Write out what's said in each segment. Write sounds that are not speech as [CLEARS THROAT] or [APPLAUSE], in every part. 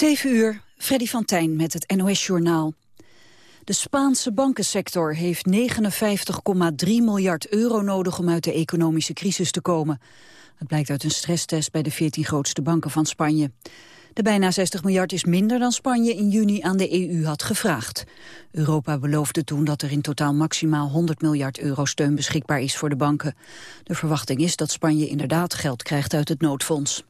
7 uur, Freddy van Tijn met het NOS-journaal. De Spaanse bankensector heeft 59,3 miljard euro nodig om uit de economische crisis te komen. Het blijkt uit een stresstest bij de 14 grootste banken van Spanje. De bijna 60 miljard is minder dan Spanje in juni aan de EU had gevraagd. Europa beloofde toen dat er in totaal maximaal 100 miljard euro steun beschikbaar is voor de banken. De verwachting is dat Spanje inderdaad geld krijgt uit het noodfonds.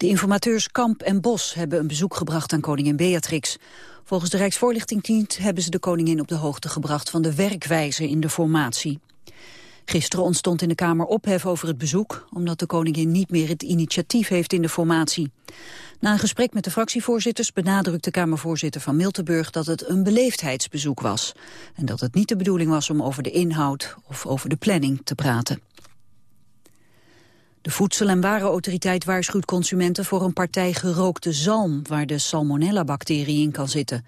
De informateurs Kamp en Bos hebben een bezoek gebracht aan koningin Beatrix. Volgens de Rijksvoorlichtingsdienst hebben ze de koningin op de hoogte gebracht van de werkwijze in de formatie. Gisteren ontstond in de Kamer ophef over het bezoek... omdat de koningin niet meer het initiatief heeft in de formatie. Na een gesprek met de fractievoorzitters benadrukte Kamervoorzitter van Miltenburg... dat het een beleefdheidsbezoek was. En dat het niet de bedoeling was om over de inhoud of over de planning te praten. De Voedsel- en Warenautoriteit waarschuwt consumenten voor een partij gerookte zalm... waar de salmonella-bacterie in kan zitten.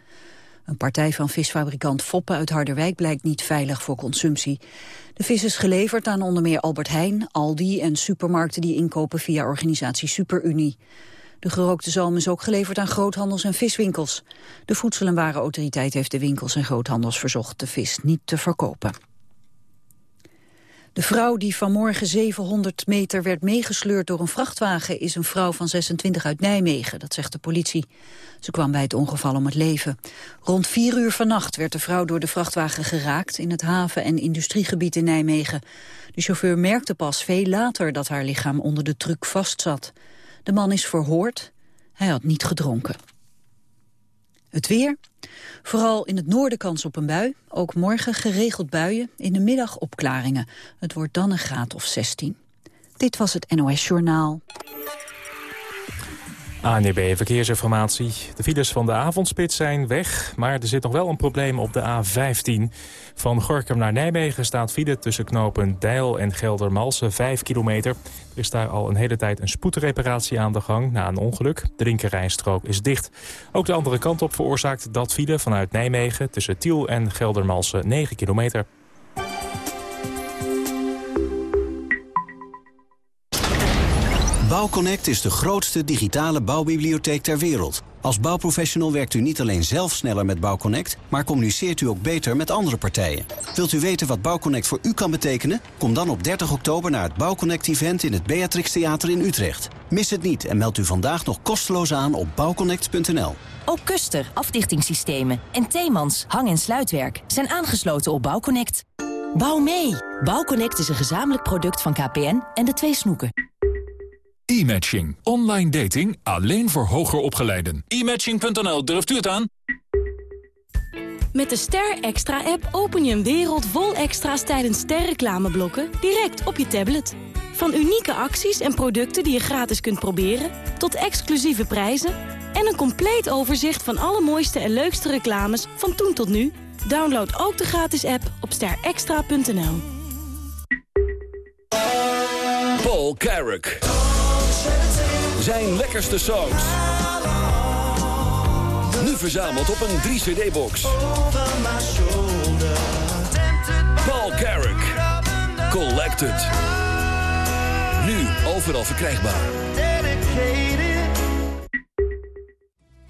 Een partij van visfabrikant Foppe uit Harderwijk blijkt niet veilig voor consumptie. De vis is geleverd aan onder meer Albert Heijn, Aldi en supermarkten die inkopen via organisatie Superunie. De gerookte zalm is ook geleverd aan groothandels en viswinkels. De Voedsel- en Warenautoriteit heeft de winkels en groothandels verzocht de vis niet te verkopen. De vrouw die vanmorgen 700 meter werd meegesleurd door een vrachtwagen... is een vrouw van 26 uit Nijmegen, dat zegt de politie. Ze kwam bij het ongeval om het leven. Rond 4 uur vannacht werd de vrouw door de vrachtwagen geraakt... in het haven- en industriegebied in Nijmegen. De chauffeur merkte pas veel later dat haar lichaam onder de truck vastzat. De man is verhoord. Hij had niet gedronken. Het weer. Vooral in het noorden kans op een bui. Ook morgen geregeld buien. In de middag opklaringen. Het wordt dan een graad of 16. Dit was het NOS Journaal. ANEB Verkeersinformatie. De files van de avondspits zijn weg, maar er zit nog wel een probleem op de A15. Van Gorkum naar Nijmegen staat file tussen knopen Deil en Geldermalsen 5 kilometer. Er is daar al een hele tijd een spoedreparatie aan de gang na een ongeluk. De linkerrijstrook is dicht. Ook de andere kant op veroorzaakt dat file vanuit Nijmegen tussen Tiel en Geldermalsen 9 kilometer. Bouwconnect is de grootste digitale bouwbibliotheek ter wereld. Als bouwprofessional werkt u niet alleen zelf sneller met Bouwconnect... maar communiceert u ook beter met andere partijen. Wilt u weten wat Bouwconnect voor u kan betekenen? Kom dan op 30 oktober naar het Bouwconnect-event... in het Beatrix Theater in Utrecht. Mis het niet en meld u vandaag nog kosteloos aan op bouwconnect.nl. Ook Kuster, afdichtingssystemen en Theemans, hang- en sluitwerk... zijn aangesloten op Bouwconnect. Bouw mee! Bouwconnect is een gezamenlijk product van KPN en de twee snoeken. E-matching. Online dating alleen voor hoger opgeleiden. E-matching.nl, durft u het aan? Met de Ster Extra app open je een wereld vol extra's tijdens sterreclameblokken direct op je tablet. Van unieke acties en producten die je gratis kunt proberen, tot exclusieve prijzen en een compleet overzicht van alle mooiste en leukste reclames van toen tot nu. Download ook de gratis app op sterextra.nl. Paul Carrick. Zijn lekkerste songs. Nu verzameld op een 3-cd-box. Paul Carrick. Collected. Nu overal verkrijgbaar.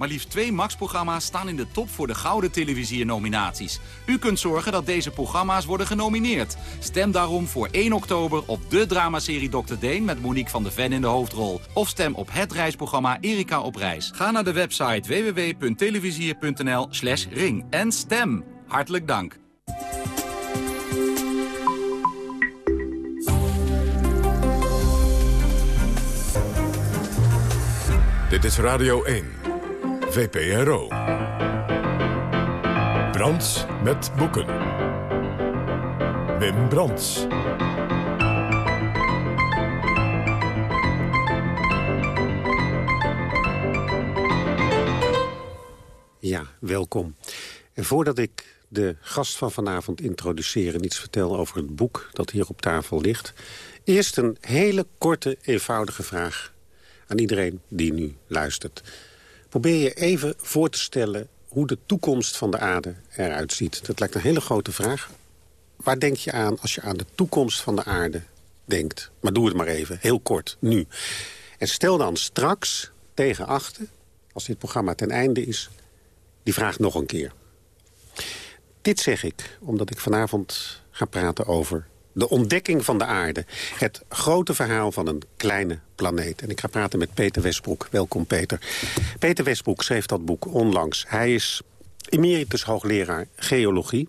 Maar liefst twee Max-programma's staan in de top voor de Gouden Televisie-nominaties. U kunt zorgen dat deze programma's worden genomineerd. Stem daarom voor 1 oktober op de dramaserie Dr. Deen... met Monique van der Ven in de hoofdrol. Of stem op het reisprogramma Erika op reis. Ga naar de website www.televisier.nl slash ring en stem. Hartelijk dank. Dit is Radio 1. VPRO. Brands met boeken. Wim Brands. Ja, welkom. En voordat ik de gast van vanavond introduceer... en iets vertel over het boek dat hier op tafel ligt... eerst een hele korte, eenvoudige vraag aan iedereen die nu luistert. Probeer je even voor te stellen hoe de toekomst van de aarde eruit ziet. Dat lijkt een hele grote vraag. Waar denk je aan als je aan de toekomst van de aarde denkt? Maar doe het maar even, heel kort, nu. En stel dan straks tegen achten, als dit programma ten einde is, die vraagt nog een keer. Dit zeg ik omdat ik vanavond ga praten over de ontdekking van de aarde. Het grote verhaal van een kleine planeet. En ik ga praten met Peter Westbroek. Welkom, Peter. Peter Westbroek schreef dat boek onlangs. Hij is emeritus hoogleraar geologie.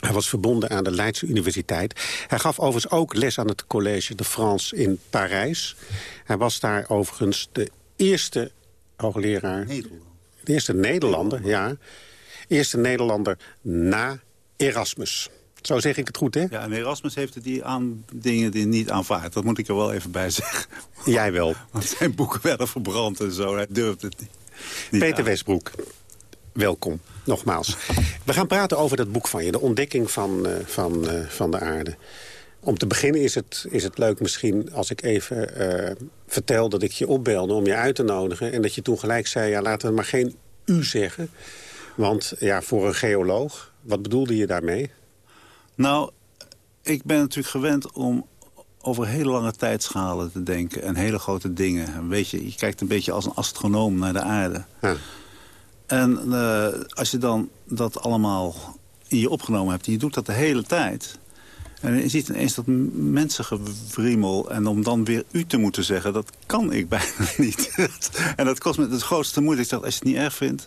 Hij was verbonden aan de Leidse Universiteit. Hij gaf overigens ook les aan het Collège de France in Parijs. Hij was daar overigens de eerste hoogleraar... Nederlander. De eerste Nederlander, ja. Eerste Nederlander na Erasmus. Zo zeg ik het goed, hè? Ja, en Erasmus heeft die aan dingen die niet aanvaard. Dat moet ik er wel even bij zeggen. [LAUGHS] Jij wel. Want zijn boeken werden verbrand en zo. Hij durfde het niet. niet Peter aan. Westbroek, welkom. Nogmaals. We gaan praten over dat boek van je. De ontdekking van, eh, van, eh, van de aarde. Om te beginnen is het, is het leuk misschien als ik even eh, vertel dat ik je opbelde om je uit te nodigen. En dat je toen gelijk zei, ja, laten we maar geen u zeggen. Want ja, voor een geoloog, wat bedoelde je daarmee? Nou, ik ben natuurlijk gewend om over hele lange tijdschalen te denken. En hele grote dingen. En Weet je, je kijkt een beetje als een astronoom naar de aarde. Ja. En eh, als je dan dat allemaal in je opgenomen hebt... en je doet dat de hele tijd... en je ziet ineens dat m- mensengewriemel... en om dan weer u te moeten zeggen, dat kan ik [LAUGHS] bijna niet. en dat kost me het grootste moeite. Ik dacht, als je het niet erg vindt...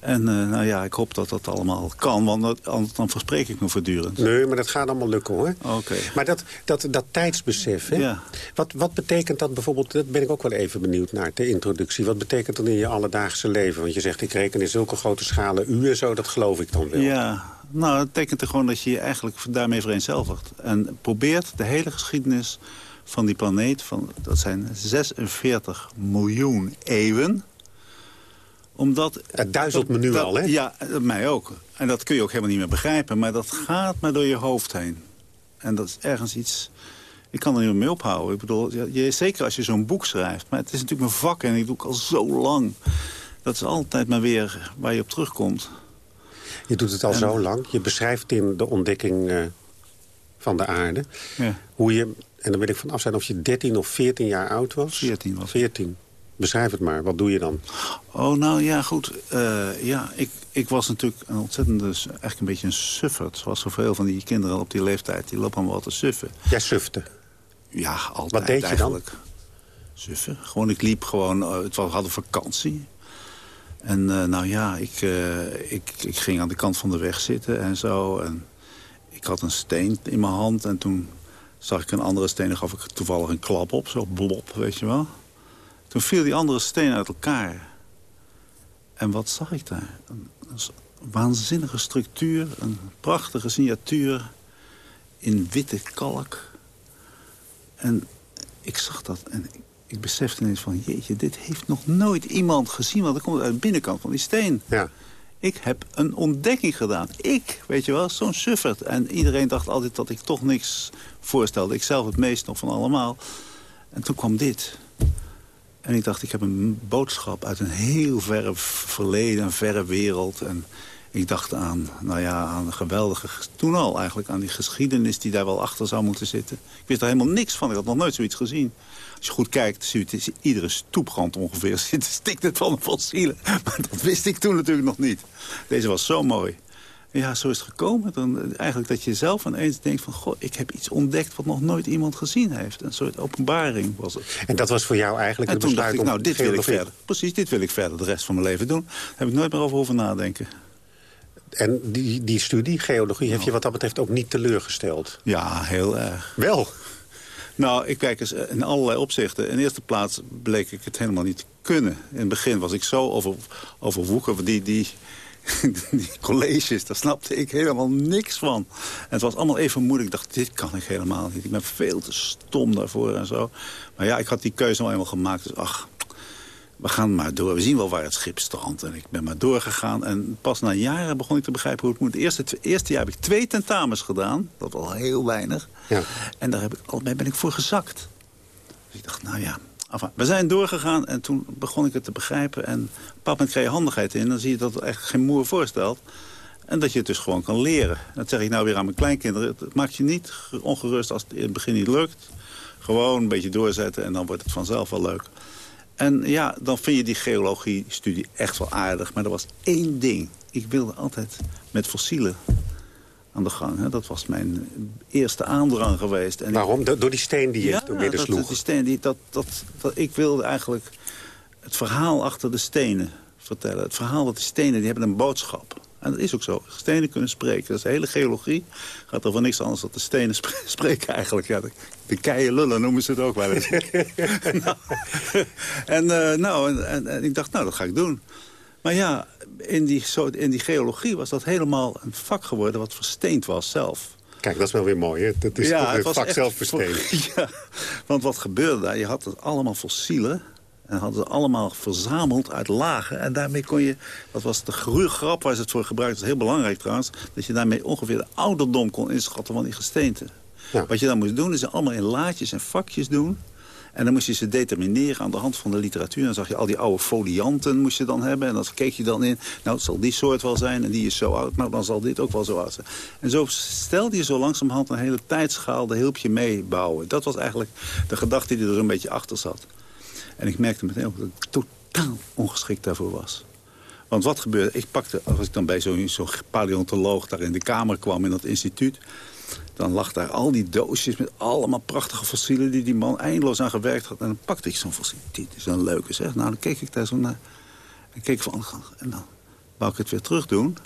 En eh, nou ja, ik hoop dat dat allemaal kan, want dat- anders dan verspreek ik me voortdurend. Nee, maar dat gaat allemaal lukken, hoor. Oké. Maar dat, dat, dat tijdsbesef, hè? Ja. Wat, wat betekent dat bijvoorbeeld, dat ben ik ook wel even benieuwd naar, de introductie. Wat betekent dat in je alledaagse leven? Want je zegt, ik reken in zulke grote schalen uur zo, dat geloof ik dan wel. Ja, nou, dat betekent er gewoon dat je je eigenlijk daarmee vereenzelvigt. En probeert de hele geschiedenis van die planeet, van, dat zijn 46 miljoen eeuwen... Omdat, Het duizelt me nu dat- al, hè? Ja, mij ook. En dat kun je ook helemaal niet meer begrijpen. Maar dat gaat maar door je hoofd heen. En dat is ergens iets... Ik kan er niet meer mee ophouden. Ik bedoel, je, zeker als je zo'n boek schrijft. Maar het is natuurlijk mijn vak en ik doe het al zo lang. Dat is altijd maar weer waar je op terugkomt. Je doet het al En- zo lang. Je beschrijft in de ontdekking eh, van de aarde... Ja. hoe je, en dan wil ik vanaf zijn of je 13 of 14 jaar oud was. 14 was ik. 14. Beschrijf het maar. Wat doe je dan? Oh, nou ja, goed. Eh, ja, ik, ik was natuurlijk een ontzettende, eigenlijk een beetje een sufferd. Zoals zoveel van die kinderen op die leeftijd. Die lopen allemaal wat te suffen. Jij sufte. Ja, altijd Wat deed je dan? eigenlijk. Suffen. Gewoon, ik liep gewoon, eh, het was, we hadden vakantie. En eh, nou ja, ik, ik, ik ging aan de kant van de weg zitten en zo. En ik had een steen in mijn hand en toen zag ik een andere steen. en gaf ik toevallig een klap op, zo blop, weet je wel. Toen viel die andere steen uit elkaar. En wat zag ik daar? Een, waanzinnige structuur, een prachtige signatuur in witte kalk. En ik zag dat en ik, ik besefte ineens van... jeetje, dit heeft nog nooit iemand gezien, want dat komt uit de binnenkant van die steen. Ja. Ik heb een ontdekking gedaan. Ik, weet je wel, zo'n suffert. En iedereen dacht altijd dat ik toch niks voorstelde. Ik zelf het meest nog van allemaal. En toen kwam dit. En ik dacht, ik heb een boodschap uit een heel verre verleden, een verre wereld. En ik dacht aan, nou ja, aan een geweldige, toen al eigenlijk, aan die geschiedenis die daar wel achter zou moeten zitten. Ik wist er helemaal niks van, ik had nog nooit zoiets gezien. Als je goed kijkt, zie je, iedere stoeprand ongeveer [LAUGHS] stikt het van fossielen. Maar dat wist ik toen natuurlijk nog niet. Deze was zo mooi. Ja, zo is het gekomen. Dan, eh, eigenlijk dat je zelf ineens denkt van... goh, ik heb iets ontdekt wat nog nooit iemand gezien heeft. Een soort openbaring was het. En dat was voor jou eigenlijk En het besluit dacht ik, om nou, dit wil ik verder. Precies, dit wil ik verder de rest van mijn leven doen. Daar heb ik nooit meer over hoeven nadenken. En die, die studie, geologie, heeft je wat dat betreft ook niet teleurgesteld? Ja, heel erg. Wel. Nou, ik kijk eens eh, in allerlei opzichten. In de eerste plaats bleek ik het helemaal niet te kunnen. In het begin was ik zo over, overwoeken. Die, die, [LAUGHS] die colleges, daar snapte ik helemaal niks van. En het was allemaal even moeilijk. Ik dacht, dit kan ik helemaal niet. Ik ben veel te stom daarvoor en zo. Maar ja, ik had die keuze nou eenmaal gemaakt. Dus ach, we gaan maar door. We zien wel waar het schip strandt. En ik ben maar doorgegaan. En pas na jaren begon ik te begrijpen hoe het moet. Het eerste, het eerste jaar heb ik twee tentamens gedaan. Dat was al heel weinig. Ja. En daar heb ik, allebei ben ik voor gezakt. Dus ik dacht, nou ja. We zijn doorgegaan en toen begon ik het te begrijpen. En moment krijg je handigheid in. Dan zie je dat het eigenlijk geen moer voorstelt. En dat je het dus gewoon kan leren. Dat zeg ik nou weer aan mijn kleinkinderen. Het maakt je niet ongerust als het in het begin niet lukt. Gewoon een beetje doorzetten en dan wordt het vanzelf wel leuk. En ja, dan vind je die geologie-studie echt wel aardig. Maar er was één ding. Ik wilde altijd met fossielen aan de gang. Hè. Dat was mijn eerste aandrang geweest. En Waarom? Door die steen die je ja, door midden sloeg? die steen, die, dat, dat, dat, ik wilde eigenlijk het verhaal achter de stenen vertellen. Het verhaal dat die stenen, die hebben een boodschap. En dat is ook zo. Stenen kunnen spreken. Dat is de hele geologie. Gaat over niks anders dan de stenen [LAUGHS] spreken eigenlijk. Ja, de, de keien lullen noemen ze het ook wel eens. [LAUGHS] [LAUGHS] nou, en, uh, nou, en, en, ik dacht, nou, dat ga ik doen. Maar ja, in die, in die geologie was dat helemaal een vak geworden... wat versteend was zelf. Kijk, dat is wel weer mooi, hè? Dat is ja, het, het vak zelf versteend. [LAUGHS] Ja, want wat gebeurde daar? Je had het allemaal fossielen en hadden ze allemaal verzameld uit lagen. En daarmee kon je, dat was de grap waar ze het voor gebruikten. Dat is heel belangrijk trouwens. Dat je daarmee ongeveer de ouderdom kon inschatten van die gesteenten. Wat je dan moest doen, is ze allemaal in laadjes en vakjes doen. En dan moest je ze determineren aan de hand van de literatuur. Dan zag je al die oude folianten moest je dan hebben. En dan keek je dan in, nou het zal die soort wel zijn en die is zo oud. Nou dan zal dit ook wel zo oud zijn. En zo stelde je zo langzamerhand een hele tijdschaal de hulpje meebouwen. Dat was eigenlijk de gedachte die er zo'n beetje achter zat. En ik merkte meteen ook dat ik totaal ongeschikt daarvoor was. Want wat gebeurde? Ik pakte, als ik dan bij zo'n zo paleontoloog daar in de kamer kwam in dat instituut... dan lag daar al die doosjes met allemaal prachtige fossielen... die die man eindeloos aan gewerkt had. En dan pakte ik zo'n fossiel. Dit is een leuke, zeg. Nou, dan keek ik daar zo naar. En keek van, en dan wou ik het weer terug doen.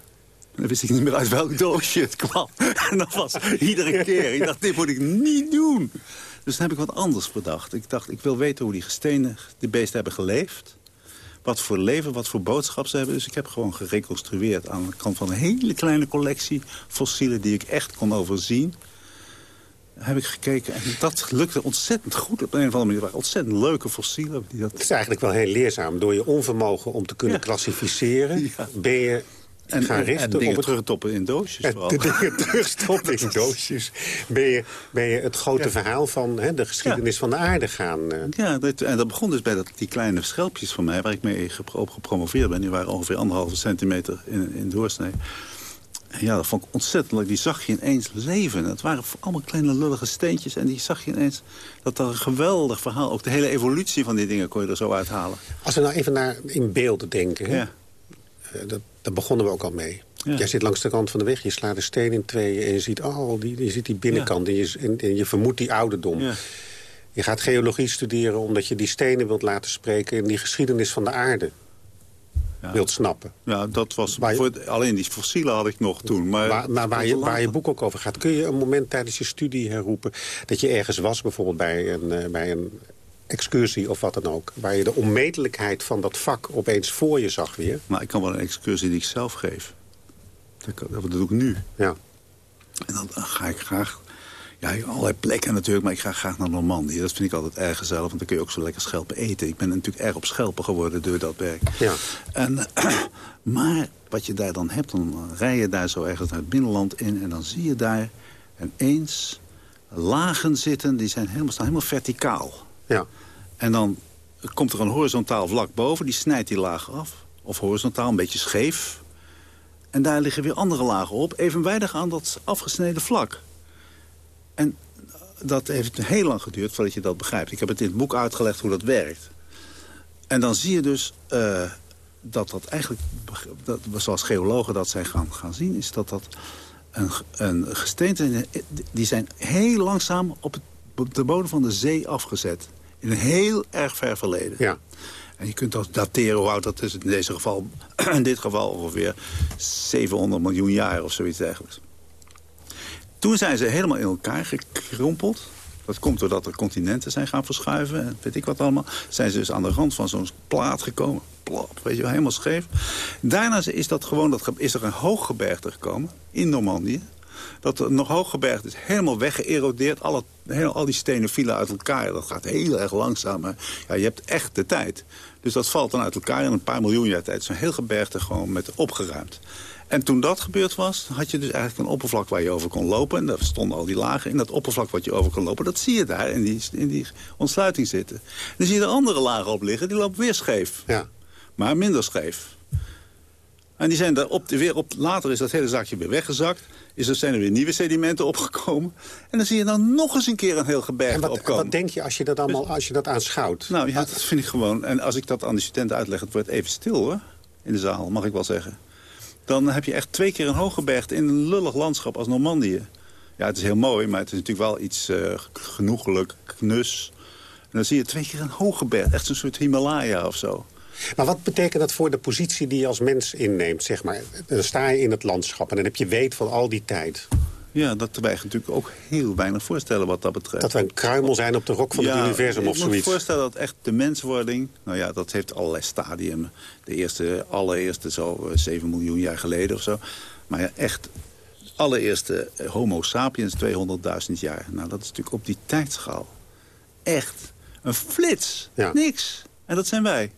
En dan wist ik niet meer uit welk doosje het kwam. [LAUGHS] En dat was iedere keer. Ik dacht, dit moet ik niet doen. Dus dan heb ik wat anders bedacht. Ik dacht, ik wil weten hoe die gestenen, die beesten hebben geleefd. Wat voor leven, wat voor boodschap ze hebben. Dus ik heb gewoon gereconstrueerd aan de kant van een hele kleine collectie fossielen... die ik echt kon overzien. Heb ik gekeken en dat lukte ontzettend goed op een of andere manier. waren ontzettend leuke fossielen. Die dat... Het is eigenlijk wel heel leerzaam. Door je onvermogen om te kunnen klassificeren... [LAUGHS] ben je en, gaan richten en dingen op terugstoppen in doosjes. En de dingen terugstoppen in [LAUGHS] doosjes. Ben je, ben je het grote verhaal van hè, de geschiedenis van de aarde gaan... Uh... Ja, dat, en dat begon dus bij dat, die kleine schelpjes van mij... waar ik mee op gepromoveerd ben. Die waren ongeveer anderhalve centimeter in, in doorsnee. Ja, dat vond ik ontzettend leuk. Die zag je ineens leven. Het waren allemaal kleine lullige steentjes. En die zag je ineens dat er een geweldig verhaal... ook de hele evolutie van die dingen kon je er zo uithalen. Als we nou even naar in beelden denken... Ja. Eh, dat, daar begonnen we ook al mee. Jij zit langs de kant van de weg, je slaat de steen in tweeën... en je ziet, oh, die, je ziet die binnenkant en, je, en, je vermoedt die ouderdom. Ja. Je gaat geologie studeren omdat je die stenen wilt laten spreken... in die geschiedenis van de aarde wilt snappen. Ja, dat was... voor, alleen die fossielen had ik nog toen. Maar, maar, waar, je, waar je boek ook over gaat... kun je een moment tijdens je studie herroepen... dat je ergens was, bijvoorbeeld bij een, uh, bij een excursie of wat dan ook... waar je de onmetelijkheid van dat vak opeens voor je zag weer. Maar ik kan wel een excursie die ik zelf geef. Dat, dat doe ik nu. Ja. En dan ga ik graag... Ja, allerlei plekken natuurlijk, maar ik ga graag naar Normandië. Dat vind ik altijd erg gezellig, want dan kun je ook zo lekker schelpen eten. Ik ben natuurlijk erg op schelpen geworden door dat werk. Ja. En, [CLEARS THROAT] maar wat je daar dan hebt, dan rij je daar zo ergens naar het binnenland in... en dan zie je daar ineens lagen zitten, die zijn helemaal, staan helemaal verticaal. Ja. En dan komt er een horizontaal vlak boven, die snijdt die laag af. Of horizontaal, een beetje scheef. En daar liggen weer andere lagen op, evenwijdig aan dat afgesneden vlak. En dat heeft heel lang geduurd voordat je dat begrijpt. Ik heb het in het boek uitgelegd hoe dat werkt. En dan zie je dus uh, dat dat eigenlijk, dat, zoals geologen dat zijn gaan, gaan zien... is dat dat een, een gesteente, die zijn heel langzaam op, op de bodem van de zee afgezet. In een heel erg ver verleden. Ja. En je kunt dat dateren hoe oud dat is. In, deze geval, [CLEARS THROAT] in dit geval ongeveer 700 miljoen jaar of zoiets dergelijks. Toen zijn ze helemaal in elkaar gekrompeld. Dat komt doordat er continenten zijn gaan verschuiven. En weet ik wat allemaal. Zijn ze dus aan de rand van zo'n plaat gekomen. Plop, weet je wel, helemaal scheef. Daarna is, dat gewoon, dat, is er een hooggebergte gekomen in Normandië dat nog hooggebergte is helemaal weggeërodeerd. Alle, heel, al die stenen vielen uit elkaar. Dat gaat heel erg langzaam. Maar ja, je hebt echt de tijd. Dus dat valt dan uit elkaar in een paar miljoen jaar tijd. Zo'n heel gebergte gewoon met opgeruimd. En toen dat gebeurd was, had je dus eigenlijk een oppervlak waar je over kon lopen. En daar stonden al die lagen in. Dat oppervlak wat je over kon lopen, dat zie je daar in die, in die ontsluiting zitten. En dan zie je er andere lagen op liggen, die lopen weer scheef. Ja. Maar minder scheef. En die zijn daar op, weer op, later is dat hele zaakje weer weggezakt. Is er zijn er weer nieuwe sedimenten opgekomen. En dan zie je dan nog eens een keer een heel gebergte En wat, opkomen. wat denk je als je dat, allemaal, als je dat aanschouwt? Nou ja, dat vind ik gewoon. En als ik dat aan de studenten uitleg, het wordt even stil hoor. In de zaal, mag ik wel zeggen. Dan heb je echt twee keer een hooggebergte in een lullig landschap als Normandië. Ja, het is heel mooi, maar het is natuurlijk wel iets eh, genoegelijk, knus. En dan zie je twee keer een hooggebergte, echt zo'n soort Himalaya of zo. Maar wat betekent dat voor de positie die je als mens inneemt? Zeg maar? Dan sta je in het landschap en dan heb je weet van al die tijd. Ja, dat wij natuurlijk ook heel weinig voorstellen wat dat betreft. Dat we een kruimel zijn op de rok van het universum of ik moet zoiets. voorstellen dat echt de menswording... nou ja, dat heeft allerlei stadium. De eerste, allereerste zo eh, 7 miljoen jaar geleden of zo. Maar ja, echt allereerste eh, homo sapiens 200.000 jaar. Nou, dat is natuurlijk op die tijdschaal echt een flits. Niks. En dat zijn wij.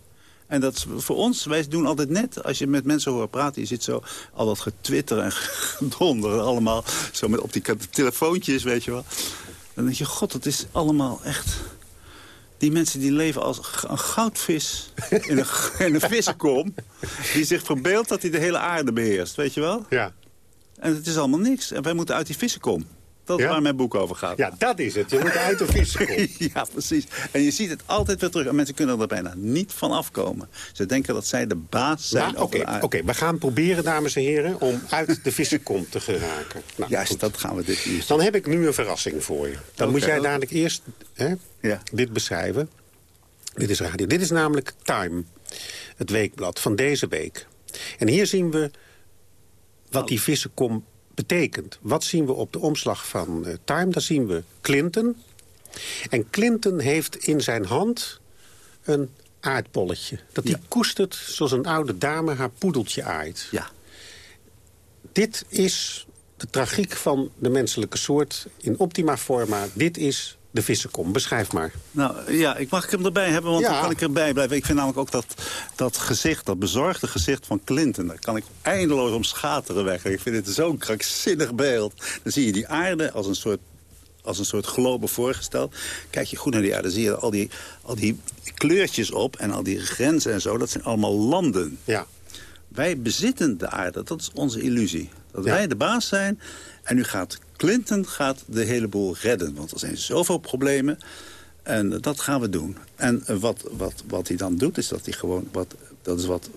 En dat is voor ons, wij doen altijd net, als je met mensen hoort praten... je ziet zo al dat getwitter en [LAUGHS] gedonder allemaal... zo met op die telefoontjes, weet je wel. Dan denk je, god, het is allemaal echt... Die mensen die leven als een goudvis [LAUGHS] in een, in een vissenkom... die zich verbeeldt dat hij de hele aarde beheerst, weet je wel? Ja. En het is allemaal niks. En wij moeten uit die vissenkom. Dat is Ja? waar mijn boek over gaat. Ja, dat is het. Je moet uit de vissenkom. [LAUGHS] ja, precies. En je ziet het altijd weer terug. En mensen kunnen er bijna niet van afkomen. Ze denken dat zij de baas zijn Oké, oké, we gaan proberen, dames en heren, om uit de vissenkom te geraken. [LAUGHS] Nou, Juist, goed. dat gaan we dit uur. Dan heb ik nu een verrassing voor je. Dan moet jij dadelijk eerst hè, dit beschrijven. Dit is radio. Dit is namelijk Time, het weekblad van deze week. En hier zien we wat die vissenkom betekent. Wat zien we op de omslag van eh, Time? Daar zien we Clinton. En Clinton heeft in zijn hand een aardbolletje. Dat hij koestert zoals een oude dame haar poedeltje aait. Ja. Dit is de tragiek van de menselijke soort in optima forma. Dit is de vissenkom. Beschrijf maar. Nou ja, ik mag ik hem erbij hebben, want Ja. dan kan ik erbij blijven. Ik vind namelijk ook dat, dat gezicht, dat bezorgde gezicht van Clinton... daar kan ik eindeloos om schateren weg. Ik vind het zo'n krankzinnig beeld. Dan zie je die aarde als een soort als een soort globe voorgesteld. Kijk je goed naar die aarde, zie je al die, al die kleurtjes op... en al die grenzen en zo, dat zijn allemaal landen. Ja. Wij bezitten de aarde, dat is onze illusie. Dat wij de baas zijn en nu gaat Clinton gaat de hele boel redden. Want er zijn zoveel problemen en dat gaan we doen. En wat, wat, wat hij dan doet, is dat hij gewoon... Wat, dat is wat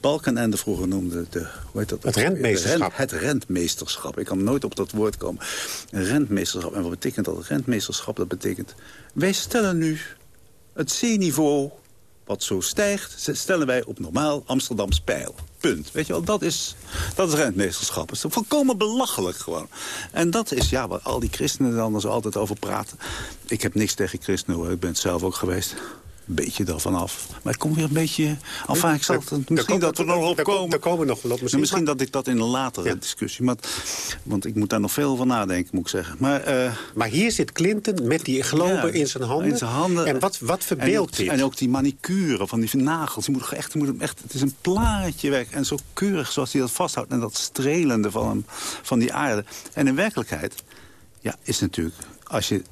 Balkenende vroeger noemde de, hoe heet dat? Het rentmeesterschap. Het rentmeesterschap. Ik kan nooit op dat woord komen. Rentmeesterschap. En wat betekent dat? Rentmeesterschap, dat betekent... Wij stellen nu het zeeniveau wat zo stijgt... stellen wij op normaal Amsterdams pijl. Punt. Weet je wel, dat is, dat is rentmeesterschap. Dat is volkomen belachelijk gewoon. En dat is ja, waar al die christenen dan altijd over praten. Ik heb niks tegen christenen hoor. Ik ben het zelf ook geweest. Een beetje daarvan af. Maar ik kom weer een beetje... Enfin, ik zal het, misschien dat we er nog op komen. daar komen nog wel op. Misschien, Misschien, dat ik dat in een latere discussie... Maar, want ik moet daar nog veel over nadenken, moet ik zeggen. Maar, eh, Maar hier zit Clinton met die globe ja, in zijn handen. in zijn handen. En wat, wat verbeeldt dit? En ook die manicure van die nagels. Die moet echt, moet hem echt, het is een plaatje weg. En zo keurig zoals hij dat vasthoudt. En dat strelende van, hem, van die aarde. En in werkelijkheid ja, is natuurlijk... Als je,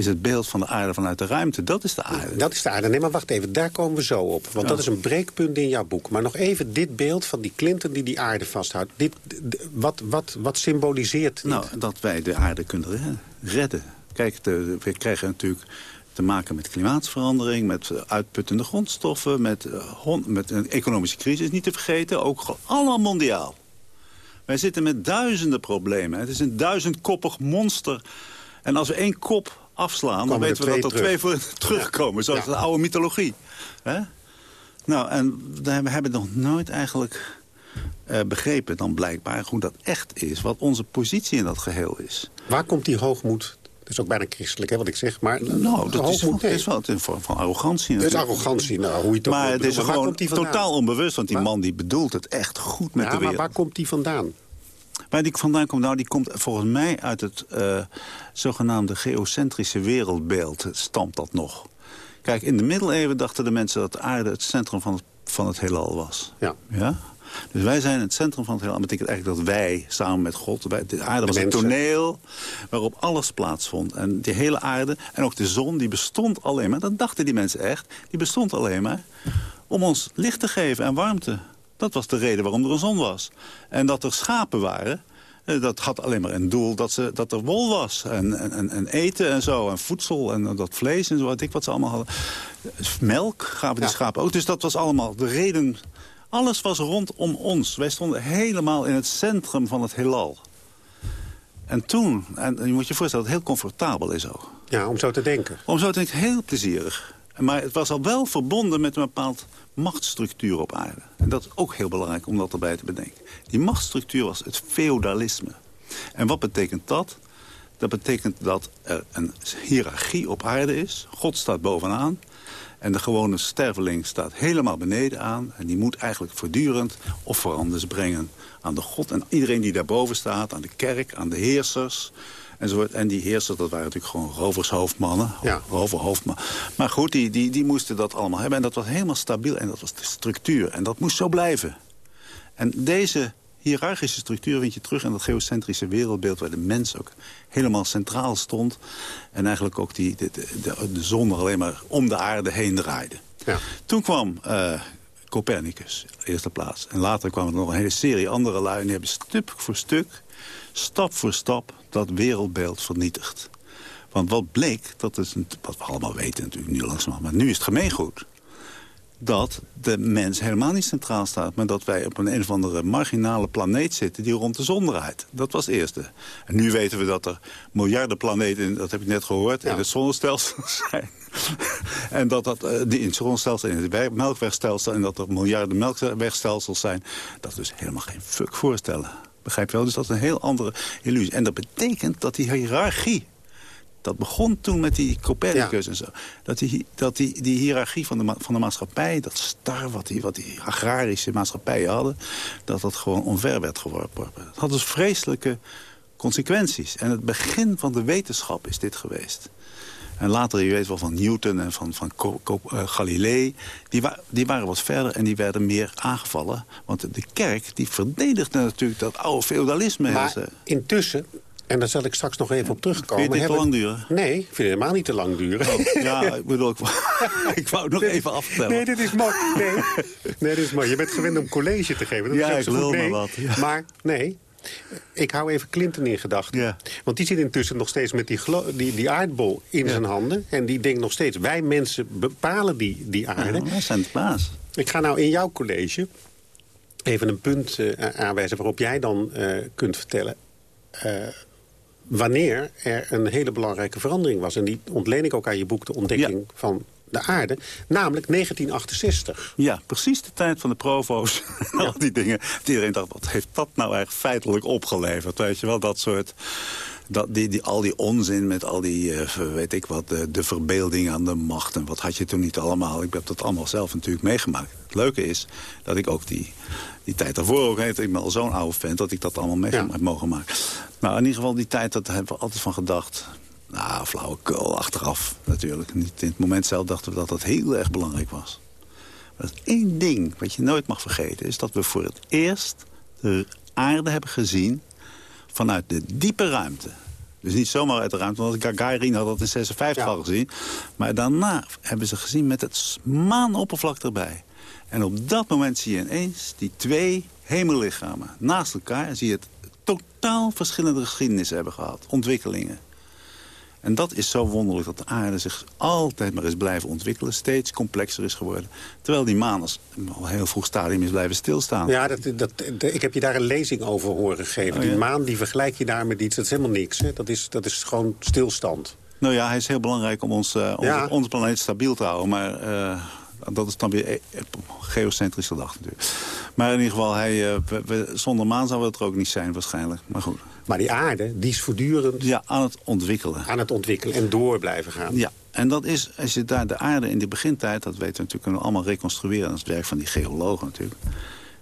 is het beeld van de aarde vanuit de ruimte. Dat is de aarde. Dat is de aarde. Nee, maar wacht even, daar komen we zo op. Want Ja. dat is een breekpunt in jouw boek. Maar nog even dit beeld van die Clinton die die aarde vasthoudt. Dit, wat, wat, wat symboliseert dit? Nou, dat wij de aarde kunnen re- redden. Kijk, de, we krijgen natuurlijk te maken met klimaatverandering... met uitputtende grondstoffen, met, eh, met een economische crisis niet te vergeten. Ook allemaal mondiaal. Wij zitten met duizenden problemen. Het is een duizendkoppig monster. En als we één kop afslaan, dan weten we dat er twee twee voor [LAUGHS] terugkomen. Zoals de oude mythologie. Nou, en we hebben- nog nooit eigenlijk eh, begrepen dan blijkbaar hoe dat echt is. Wat onze positie in dat geheel is. Waar komt die hoogmoed? Dat is ook bijna christelijk, hè, wat ik zeg. Maar Nou, dat is, is wel het is een vorm van arrogantie. Dat is arrogantie, nou, hoe je het ook Maar het is. Maar gewoon totaal onbewust. Want die man die bedoelt het echt goed met Ja, de maar wereld. waar komt die vandaan? Waar die vandaan komt, nou, die komt volgens mij uit het eh, zogenaamde geocentrische wereldbeeld. Stamt dat nog. Kijk, in de middeleeuwen dachten de mensen dat de aarde het centrum van het, van het heelal was. Ja. ja? Dus wij zijn het centrum van het heelal. Dat betekent eigenlijk dat wij, samen met God... Wij, de aarde was een toneel waarop alles plaatsvond. En die hele aarde, en ook de zon, die bestond alleen maar... dat dachten die mensen echt, die bestond alleen maar... om ons licht te geven en warmte. Dat was de reden waarom er een zon was. En dat er schapen waren... Eh, dat had alleen maar een doel dat, ze, dat er wol was. En, en, en eten en zo. En voedsel en dat vlees en zo. Wat ik wat ze allemaal hadden. Melk gaven die schapen ook. Dus dat was allemaal de reden. Alles was rondom ons. Wij stonden helemaal in het centrum van het heelal. En toen, en je moet je voorstellen dat het heel comfortabel is ook. Ja, om zo te denken. Om zo te denken, heel plezierig. Maar het was al wel verbonden met een bepaald machtsstructuur op aarde. En dat is ook heel belangrijk om dat erbij te bedenken. Die machtsstructuur was het feudalisme. En wat betekent dat? Dat betekent dat er een hiërarchie op aarde is. God staat bovenaan. En de gewone sterveling staat helemaal beneden aan. En die moet eigenlijk voortdurend offerandes brengen aan de God. En iedereen die daarboven staat, aan de kerk, aan de heersers enzovoort. En die heersers, dat waren natuurlijk gewoon rovershoofdmannen. Ja. Roverhoofdmannen. Maar goed, die, die, die moesten dat allemaal hebben. En dat was helemaal stabiel en dat was de structuur. En dat moest zo blijven. En deze hiërarchische structuur vind je terug in dat geocentrische wereldbeeld... waar de mens ook helemaal centraal stond. En eigenlijk ook die, de, de, de zon alleen maar om de aarde heen draaide. Ja. Toen kwam uh, Copernicus, eerste plaats. En later kwam er nog een hele serie andere lui... en die hebben stuk voor stuk, stap voor stap, dat wereldbeeld vernietigd. Want wat bleek, dat is een, wat we allemaal weten natuurlijk nu langzaam, maar nu is het gemeengoed dat de mens helemaal niet centraal staat... maar dat wij op een een of andere marginale planeet zitten... die rond de zon draait. Dat was het eerste. En nu weten we dat er miljarden planeten, dat heb ik net gehoord... in het zonnestelsel [LAUGHS] zijn. en dat dat uh, die in het zonnestelsel, in het melkwegstelsel... en dat er miljarden melkwegstelsels zijn... dat is dus helemaal geen fuck voorstellen. Begrijp je wel? Dus dat is een heel andere illusie. En dat betekent dat die hiërarchie dat begon toen met die Copernicus en zo. Dat, die, dat die, die hiërarchie van de, van de maatschappij, dat star wat die, wat die agrarische maatschappijen hadden... dat dat gewoon onver werd geworpen. Dat had dus vreselijke consequenties. En het begin van de wetenschap is dit geweest. En later, je weet wel van Newton en van, van uh, Galilei... Die, wa die waren wat verder en die werden meer aangevallen. Want de kerk die verdedigde natuurlijk dat oude feudalisme. Maar intussen en daar zal ik straks nog even op terugkomen. Vind je het te lang duren? Nee, ik vind het helemaal niet te lang duren. Oh, ja, ik bedoel, ik wou, [LAUGHS] ik wou het nog even afvertellen. Nee, dit is mooi. Nee. nee, dit is mooi. Je bent gewend om college te geven. Dat ja, ik wil maar wat. Maar nee, ik hou even Clinton in gedachten. Ja. Want die zit intussen nog steeds met die, die, die aardbol in zijn handen. En die denkt nog steeds, wij mensen bepalen die, die aarde. Ja, wij zijn de baas. Ik ga nou in jouw college even een punt uh, aanwijzen... waarop jij dan uh, kunt vertellen... Uh, wanneer er een hele belangrijke verandering was. En die ontleen ik ook aan je boek, De Ontdekking van de aarde. Namelijk 1968. Ja, precies de tijd van de provo's. [LAUGHS] en al die dingen. Iedereen dacht, wat heeft dat nou eigenlijk feitelijk opgeleverd? Weet je wel, dat soort dat, die, die, al die onzin met al die, uh, weet ik wat, de, de verbeelding aan de macht. En wat had je toen niet allemaal. Ik heb dat allemaal zelf natuurlijk meegemaakt. Het leuke is dat ik ook die, die tijd daarvoor ook... Heet, ik ben al zo'n oude vent dat ik dat allemaal mee heb mogen maken. Nou, in ieder geval die tijd, dat hebben we altijd van gedacht. Nou, flauwekul, achteraf natuurlijk. Niet in het moment zelf dachten we dat dat heel erg belangrijk was. Maar dat één ding wat je nooit mag vergeten... is dat we voor het eerst de aarde hebben gezien vanuit de diepe ruimte. Dus niet zomaar uit de ruimte, want Gagarin had dat in 56 al gezien. Maar daarna hebben ze gezien met het maanoppervlak erbij. En op dat moment zie je ineens die twee hemellichamen naast elkaar... en zie je het totaal verschillende geschiedenissen hebben gehad. Ontwikkelingen. En dat is zo wonderlijk dat de aarde zich altijd maar is blijven ontwikkelen. Steeds complexer is geworden. Terwijl die maan als al heel vroeg stadium is blijven stilstaan. Ja, dat, dat, ik heb je daar een lezing over horen geven. Oh, die maan die vergelijk je daar met iets. Dat is helemaal niks. Hè? Dat, is, dat is gewoon stilstand. Nou ja, hij is heel belangrijk om ons, uh, onze, onze, planeet stabiel te houden. Maar uh, dat is dan weer e- geocentrisch gedacht natuurlijk. Maar in ieder geval, hij, uh, we, zonder maan zouden we het er ook niet zijn waarschijnlijk. Maar goed. Maar die aarde, die is voortdurend... Ja, aan het ontwikkelen. Aan het ontwikkelen en door blijven gaan. Ja, en dat is, als je daar de aarde in de begintijd... dat weten we natuurlijk, kunnen we allemaal reconstrueren. Dat is het werk van die geologen natuurlijk.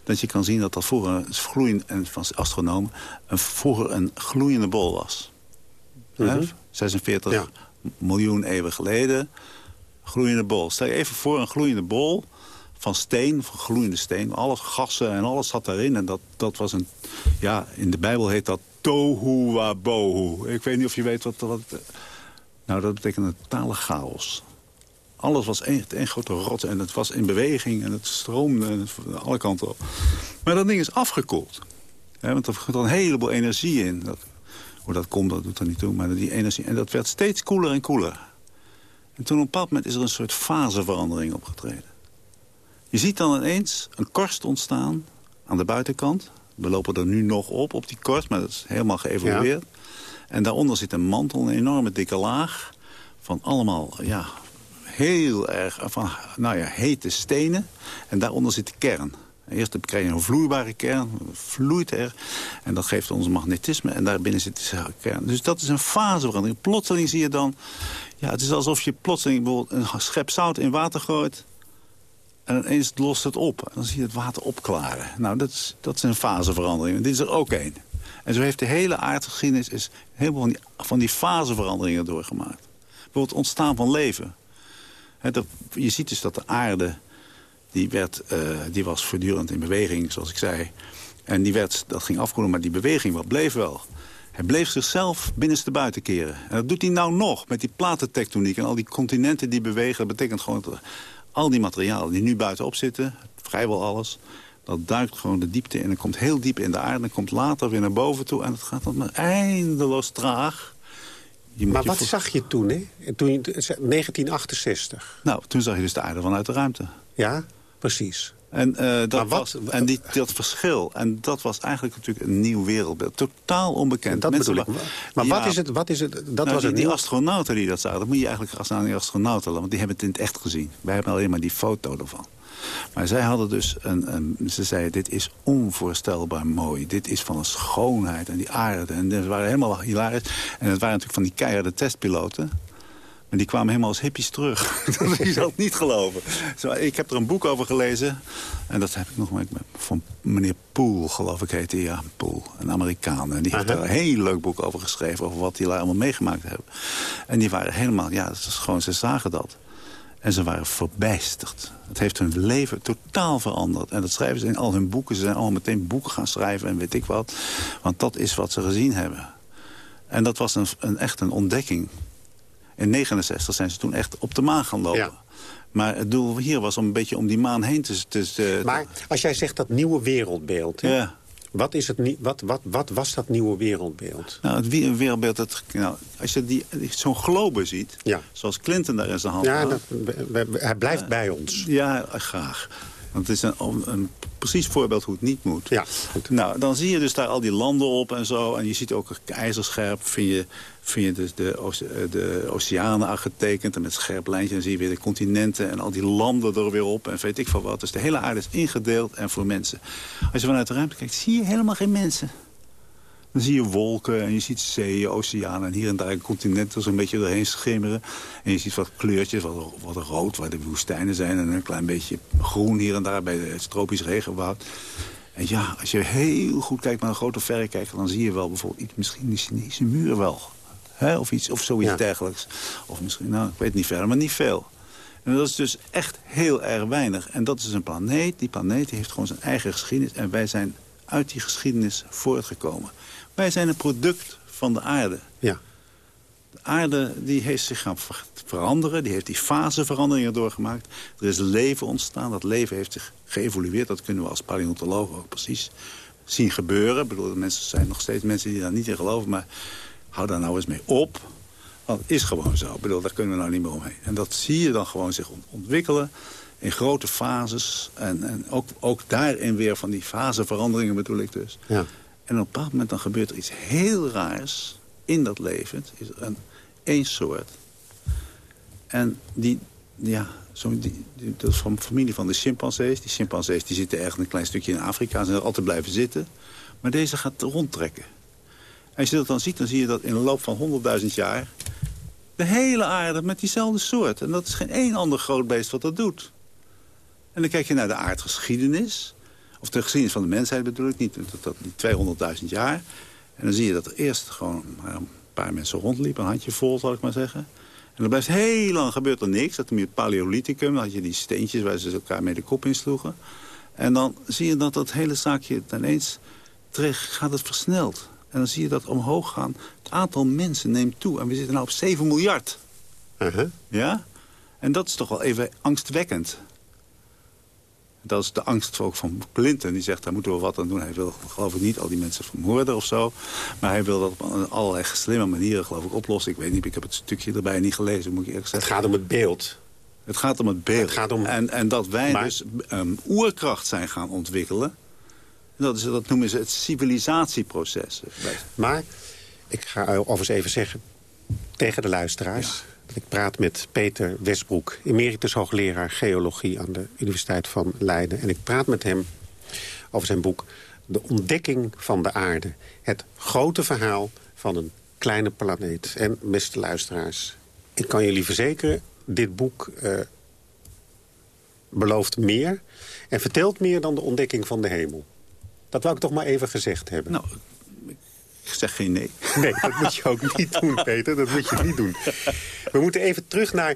Dat je kan zien dat dat vroeger, gloeiend, en van astronomen... Een, vroeger een gloeiende bol was. Mm 46 miljoen eeuwen geleden. Gloeiende bol. Stel je even voor een gloeiende bol van steen, van gloeiende steen. Alles gassen en alles zat daarin. En dat, dat was een... Ja, in de Bijbel heet dat tohu wabohu. Ik weet niet of je weet wat... wat nou, dat betekent een totale chaos. Alles was één, één grote rot en het was in beweging en het stroomde alle kanten op. Maar dat ding is afgekoeld. want er gaat een heleboel energie in. Dat, hoe dat komt, dat doet er niet toe. Maar die energie, en dat werd steeds koeler en koeler. En toen op een bepaald moment is er een soort faseverandering opgetreden. Je ziet dan ineens een korst ontstaan aan de buitenkant. We lopen er nu nog op, op die korst, maar dat is helemaal geëvolueerd. En daaronder zit een mantel, een enorme dikke laag... van allemaal, ja, heel erg, van, nou ja, hete stenen. En daaronder zit de kern. Eerst krijg je een vloeibare kern, vloeit er. En dat geeft ons magnetisme. En daarbinnen zit de kern. Dus dat is een faseverandering. Plotseling zie je dan... Ja, het is alsof je plotseling bijvoorbeeld een schep zout in water gooit. En ineens lost het op. Dan zie je het water opklaren. Nou, dat is, dat is een faseverandering. Dit is er ook één. En zo heeft de hele aardgeschiedenis is helemaal van die, van die faseveranderingen doorgemaakt. Bijvoorbeeld het ontstaan van leven. je ziet dus dat de aarde die, werd, uh, die was voortdurend in beweging, zoals ik zei. En die werd, dat ging afkoelen, maar die beweging wat bleef wel. Hij bleef zichzelf binnenste buiten keren. En dat doet hij nou nog, met die platentectoniek en al die continenten die bewegen. Dat betekent gewoon dat al die materialen die nu buitenop zitten, vrijwel alles... dat duikt gewoon de diepte in en komt heel diep in de aarde... en komt later weer naar boven toe en het gaat dan maar eindeloos traag... Maar wat zag je toen, hè? Toen, 1968. Nou, toen zag je dus de aarde vanuit de ruimte. Ja? Precies. En, uh, dat, was, en die, dat verschil, en dat was eigenlijk natuurlijk een nieuw wereldbeeld. Totaal onbekend. Dat bedoel ik. Maar wat is het? Wat is het dat nou, was die, het die astronauten die dat zagen, dat moet je eigenlijk als aan die astronauten want die hebben het in het echt gezien. Wij hebben alleen maar die foto ervan. Maar zij hadden dus een, een, ze zeiden, dit is onvoorstelbaar mooi. Dit is van een schoonheid en die aarde. En ze waren helemaal hilarisch. En het waren natuurlijk van die keiharde testpiloten. Maar die kwamen helemaal als hippies terug. [LAUGHS] dat zou het niet geloven. Zo, ik heb er een boek over gelezen. En dat heb ik nog van meneer Poel, geloof ik heet hij. Ja, Poel, een Amerikaan. En die heeft daar een heel leuk boek over geschreven. Over wat die daar allemaal meegemaakt hebben. En die waren helemaal, ja, dat is gewoon, ze zagen dat. En ze waren verbijsterd. Het heeft hun leven totaal veranderd. En dat schrijven ze in al hun boeken. Ze zijn allemaal meteen boeken gaan schrijven en weet ik wat. Want dat is wat ze gezien hebben. En dat was een, een echt een ontdekking. In 69 zijn ze toen echt op de maan gaan lopen. Maar het doel hier was om een beetje om die maan heen te... te maar als jij zegt dat nieuwe wereldbeeld... Ja. Wat, is het, wat, wat, wat was dat nieuwe wereldbeeld? Nou, het wereldbeeld, dat, nou, als je die, zo'n globe ziet, ja. zoals Clinton daar in zijn hand Ja, dat, hij blijft bij ons. Ja, graag. Want het is een, een precies voorbeeld hoe het niet moet. Ja, Nou, dan zie je dus daar al die landen op en zo. En je ziet ook ijzerscherp, vind je, vind je dus de, de oceanen getekend. En met scherp lijntje dan zie je weer de continenten en al die landen er weer op. En weet ik van wat. Dus de hele aarde is ingedeeld en voor mensen. Als je vanuit de ruimte kijkt, zie je helemaal geen mensen. Dan zie je wolken en je ziet zeeën, oceanen en hier en daar een continent er zo'n beetje doorheen schimmeren. En je ziet wat kleurtjes, wat, wat rood, waar de woestijnen zijn en een klein beetje groen hier en daar bij het tropisch regenwoud. En ja, als je heel goed kijkt naar een grote verrekijker, dan zie je wel bijvoorbeeld iets, misschien de Chinese muur wel. Of, iets, of zoiets dergelijks. Of misschien, nou, ik weet niet verder, maar niet veel. En dat is dus echt heel erg weinig. En dat is een planeet. Die planeet heeft gewoon zijn eigen geschiedenis. En wij zijn uit die geschiedenis voortgekomen. Wij zijn een product van de aarde. Ja. De aarde die heeft zich gaan veranderen. Die heeft die faseveranderingen doorgemaakt. Er is leven ontstaan. Dat leven heeft zich geëvolueerd. Dat kunnen we als paleontologen ook precies zien gebeuren. Ik bedoel, er mensen zijn nog steeds mensen die daar niet in geloven. Maar hou daar nou eens mee op. Want het is gewoon zo. Ik bedoel, daar kunnen we nou niet meer omheen. En dat zie je dan gewoon zich ontwikkelen in grote fases. En, en ook, ook daarin weer van die faseveranderingen bedoel ik dus. Ja. En op een bepaald moment dan gebeurt er iets heel raars in dat leven. Het is een één soort. En die, ja, zo, die, dat is van familie van de chimpansees. Die chimpansees die zitten ergens een klein stukje in Afrika. Ze zijn er altijd blijven zitten. Maar deze gaat rondtrekken. En als je dat dan ziet, dan zie je dat in de loop van 100.000 jaar... de hele aarde met diezelfde soort. En dat is geen één ander groot beest wat dat doet. En dan kijk je naar de aardgeschiedenis. Of de geschiedenis van de mensheid bedoel ik niet. Dat, dat, 200.000 jaar. En dan zie je dat er eerst gewoon een paar mensen rondliepen. Een handje vol, zal ik maar zeggen. En dan blijft heel lang gebeurt er niks. Dat is het paleolithicum. Dan had je die steentjes waar ze elkaar mee de kop insloegen. En dan zie je dat dat hele zaakje ineens terecht gaat het versneld. En dan zie je dat omhoog gaan. Het aantal mensen neemt toe. En we zitten nu op 7 miljard. Uh-huh. Ja? En dat is toch wel even angstwekkend. Dat is de angst ook van Clinton. Die zegt, daar moeten we wat aan doen. Hij wil, geloof ik, niet al die mensen vermoorden of zo. Maar hij wil dat op allerlei slimme manieren, geloof ik, oplossen. Ik weet niet, ik heb het stukje erbij niet gelezen, moet ik eerlijk zeggen. Het gaat om het beeld. Het gaat om het beeld. Het gaat om... en, en dat wij dus um, oerkracht zijn gaan ontwikkelen... Dat, is, dat noemen ze het civilisatieproces. Maar, ik ga overigens even zeggen tegen de luisteraars... Ik praat met Peter Westbroek, emeritus hoogleraar geologie... aan de Universiteit van Leiden. En ik praat met hem over zijn boek De ontdekking van de aarde. Het grote verhaal van een kleine planeet. En beste luisteraars, ik kan jullie verzekeren... dit boek uh, belooft meer en vertelt meer dan de ontdekking van de hemel. Dat wou ik toch maar even gezegd hebben. Nou, ik zeg geen nee. Nee, dat moet je ook niet doen, Peter. Dat moet je niet doen. We moeten even terug naar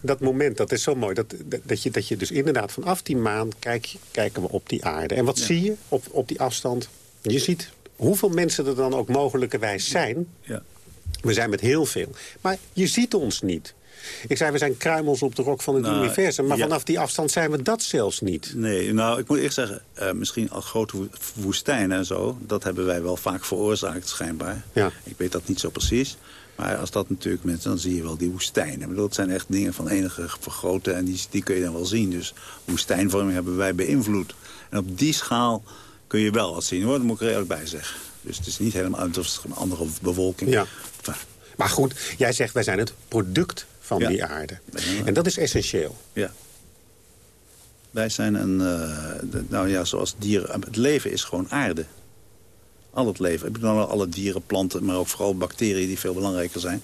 dat moment. Dat is zo mooi. Dat, dat, je, dat je dus inderdaad vanaf die maan kijk, kijken we op die aarde. En wat zie je op, op die afstand? Je ziet hoeveel mensen er dan ook mogelijkerwijs zijn. Ja. We zijn met heel veel. Maar je ziet ons niet. Ik zei, we zijn kruimels op de rok van het nou, universum. Maar vanaf die afstand zijn we dat zelfs niet. Nee, nou, ik moet eerst zeggen... Uh, misschien al grote woestijnen en zo... dat hebben wij wel vaak veroorzaakt, schijnbaar. Ja. Ik weet dat niet zo precies. Maar als dat natuurlijk mensen, dan zie je wel die woestijnen. Ik dat zijn echt dingen van enige vergroten en die, die kun je dan wel zien. Dus woestijnvorming hebben wij beïnvloed. En op die schaal kun je wel wat zien, hoor. Dat moet ik er eerlijk bij zeggen. Dus het is niet helemaal uit een andere bewolking. Ja. Maar goed, jij zegt wij zijn het product van die aarde. En dat is essentieel. Ja. Wij zijn een, uh, nou ja, zoals dieren, het leven is gewoon aarde. Al het leven. Ik bedoel, alle dieren, planten, maar ook vooral bacteriën die veel belangrijker zijn.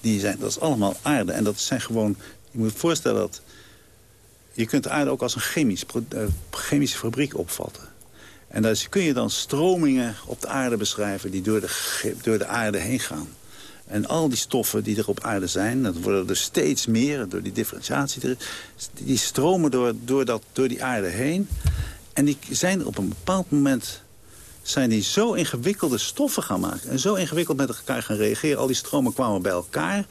Die zijn dat is allemaal aarde. En dat zijn gewoon, je moet je voorstellen dat... Je kunt de aarde ook als een chemisch, uh, chemische fabriek opvatten. En daar kun je dan stromingen op de aarde beschrijven... die door de, door de aarde heen gaan. En al die stoffen die er op aarde zijn, dat worden er steeds meer door die differentiatie. Die stromen door, door, dat, door die aarde heen. En die zijn op een bepaald moment zijn die zo ingewikkelde stoffen gaan maken. En zo ingewikkeld met elkaar gaan reageren. Al die stromen kwamen bij elkaar.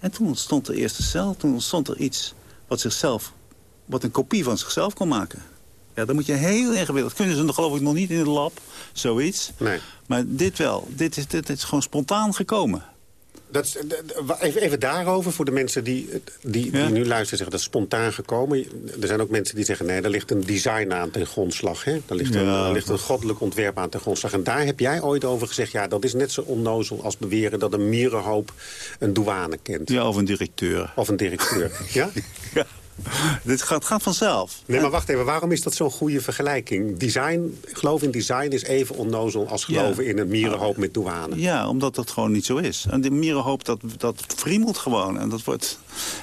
En toen ontstond de eerste cel. Toen ontstond er iets wat zichzelf, wat een kopie van zichzelf kon maken. Ja, dan moet je heel ingewikkeld. Dat kunnen ze geloof ik nog niet in het lab, zoiets. Nee. Maar dit wel. Dit is, dit is gewoon spontaan gekomen. Dat is, even, even, daarover, voor de mensen die, die, die nu luisteren, zeggen dat is spontaan gekomen. Er zijn ook mensen die zeggen, nee, daar ligt een design aan ten grondslag. Hè? Daar, ligt een, ligt een goddelijk ontwerp aan ten grondslag. En daar heb jij ooit over gezegd, ja, dat is net zo onnozel als beweren dat een mierenhoop een douane kent. Ja, of een directeur. Of een directeur, [LAUGHS] ja? ja. [LAUGHS] Dit gaat, gaat, vanzelf. Nee, maar wacht even. Waarom is dat zo'n goede vergelijking? Design, geloof in design is even onnozel als geloven in een mierenhoop met douane. Ja, omdat dat gewoon niet zo is. En die mierenhoop, dat, dat friemelt gewoon. En dat, wordt,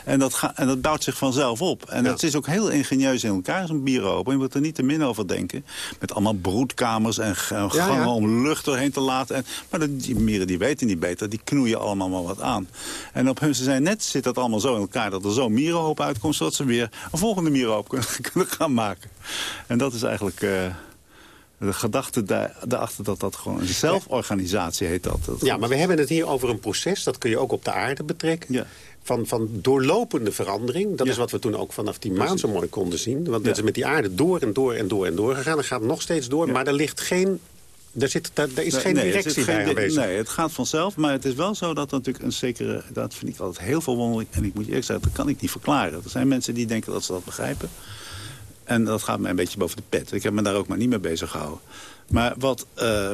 en, dat ga, en dat bouwt zich vanzelf op. En het is ook heel ingenieus in elkaar, zo'n mierenhoop. Je moet er niet te min over denken. Met allemaal broedkamers en gangen om lucht doorheen te laten. En, maar die mieren die weten niet beter. Die knoeien allemaal maar wat aan. En op hun zijn net zit dat allemaal zo in elkaar... dat er zo'n mierenhoop uitkomt... zodat ze weer een volgende mierenhoop kunnen, [LAUGHS] kunnen gaan maken. En dat is eigenlijk... Uh, de gedachte daarachter dat dat gewoon een zelforganisatie heet. Dat. dat ja, maar we hebben het hier over een proces. Dat kun je ook op de aarde betrekken. Ja. Van, van doorlopende verandering. Dat is wat we toen ook vanaf die maan zo mooi konden zien. Want dat is met die aarde door en door en door en door gegaan. Dat gaat nog steeds door. Maar er ligt geen er, zit, is geen directie bij aanwezig. Nee, het gaat vanzelf. Maar het is wel zo dat natuurlijk een zekere... Dat vind ik altijd heel veel wonderlijk. En ik moet je eerlijk zeggen, dat kan ik niet verklaren. Er zijn mensen die denken dat ze dat begrijpen. En dat gaat mij een beetje boven de pet. Ik heb me daar ook maar niet mee bezig gehouden. Maar wat uh,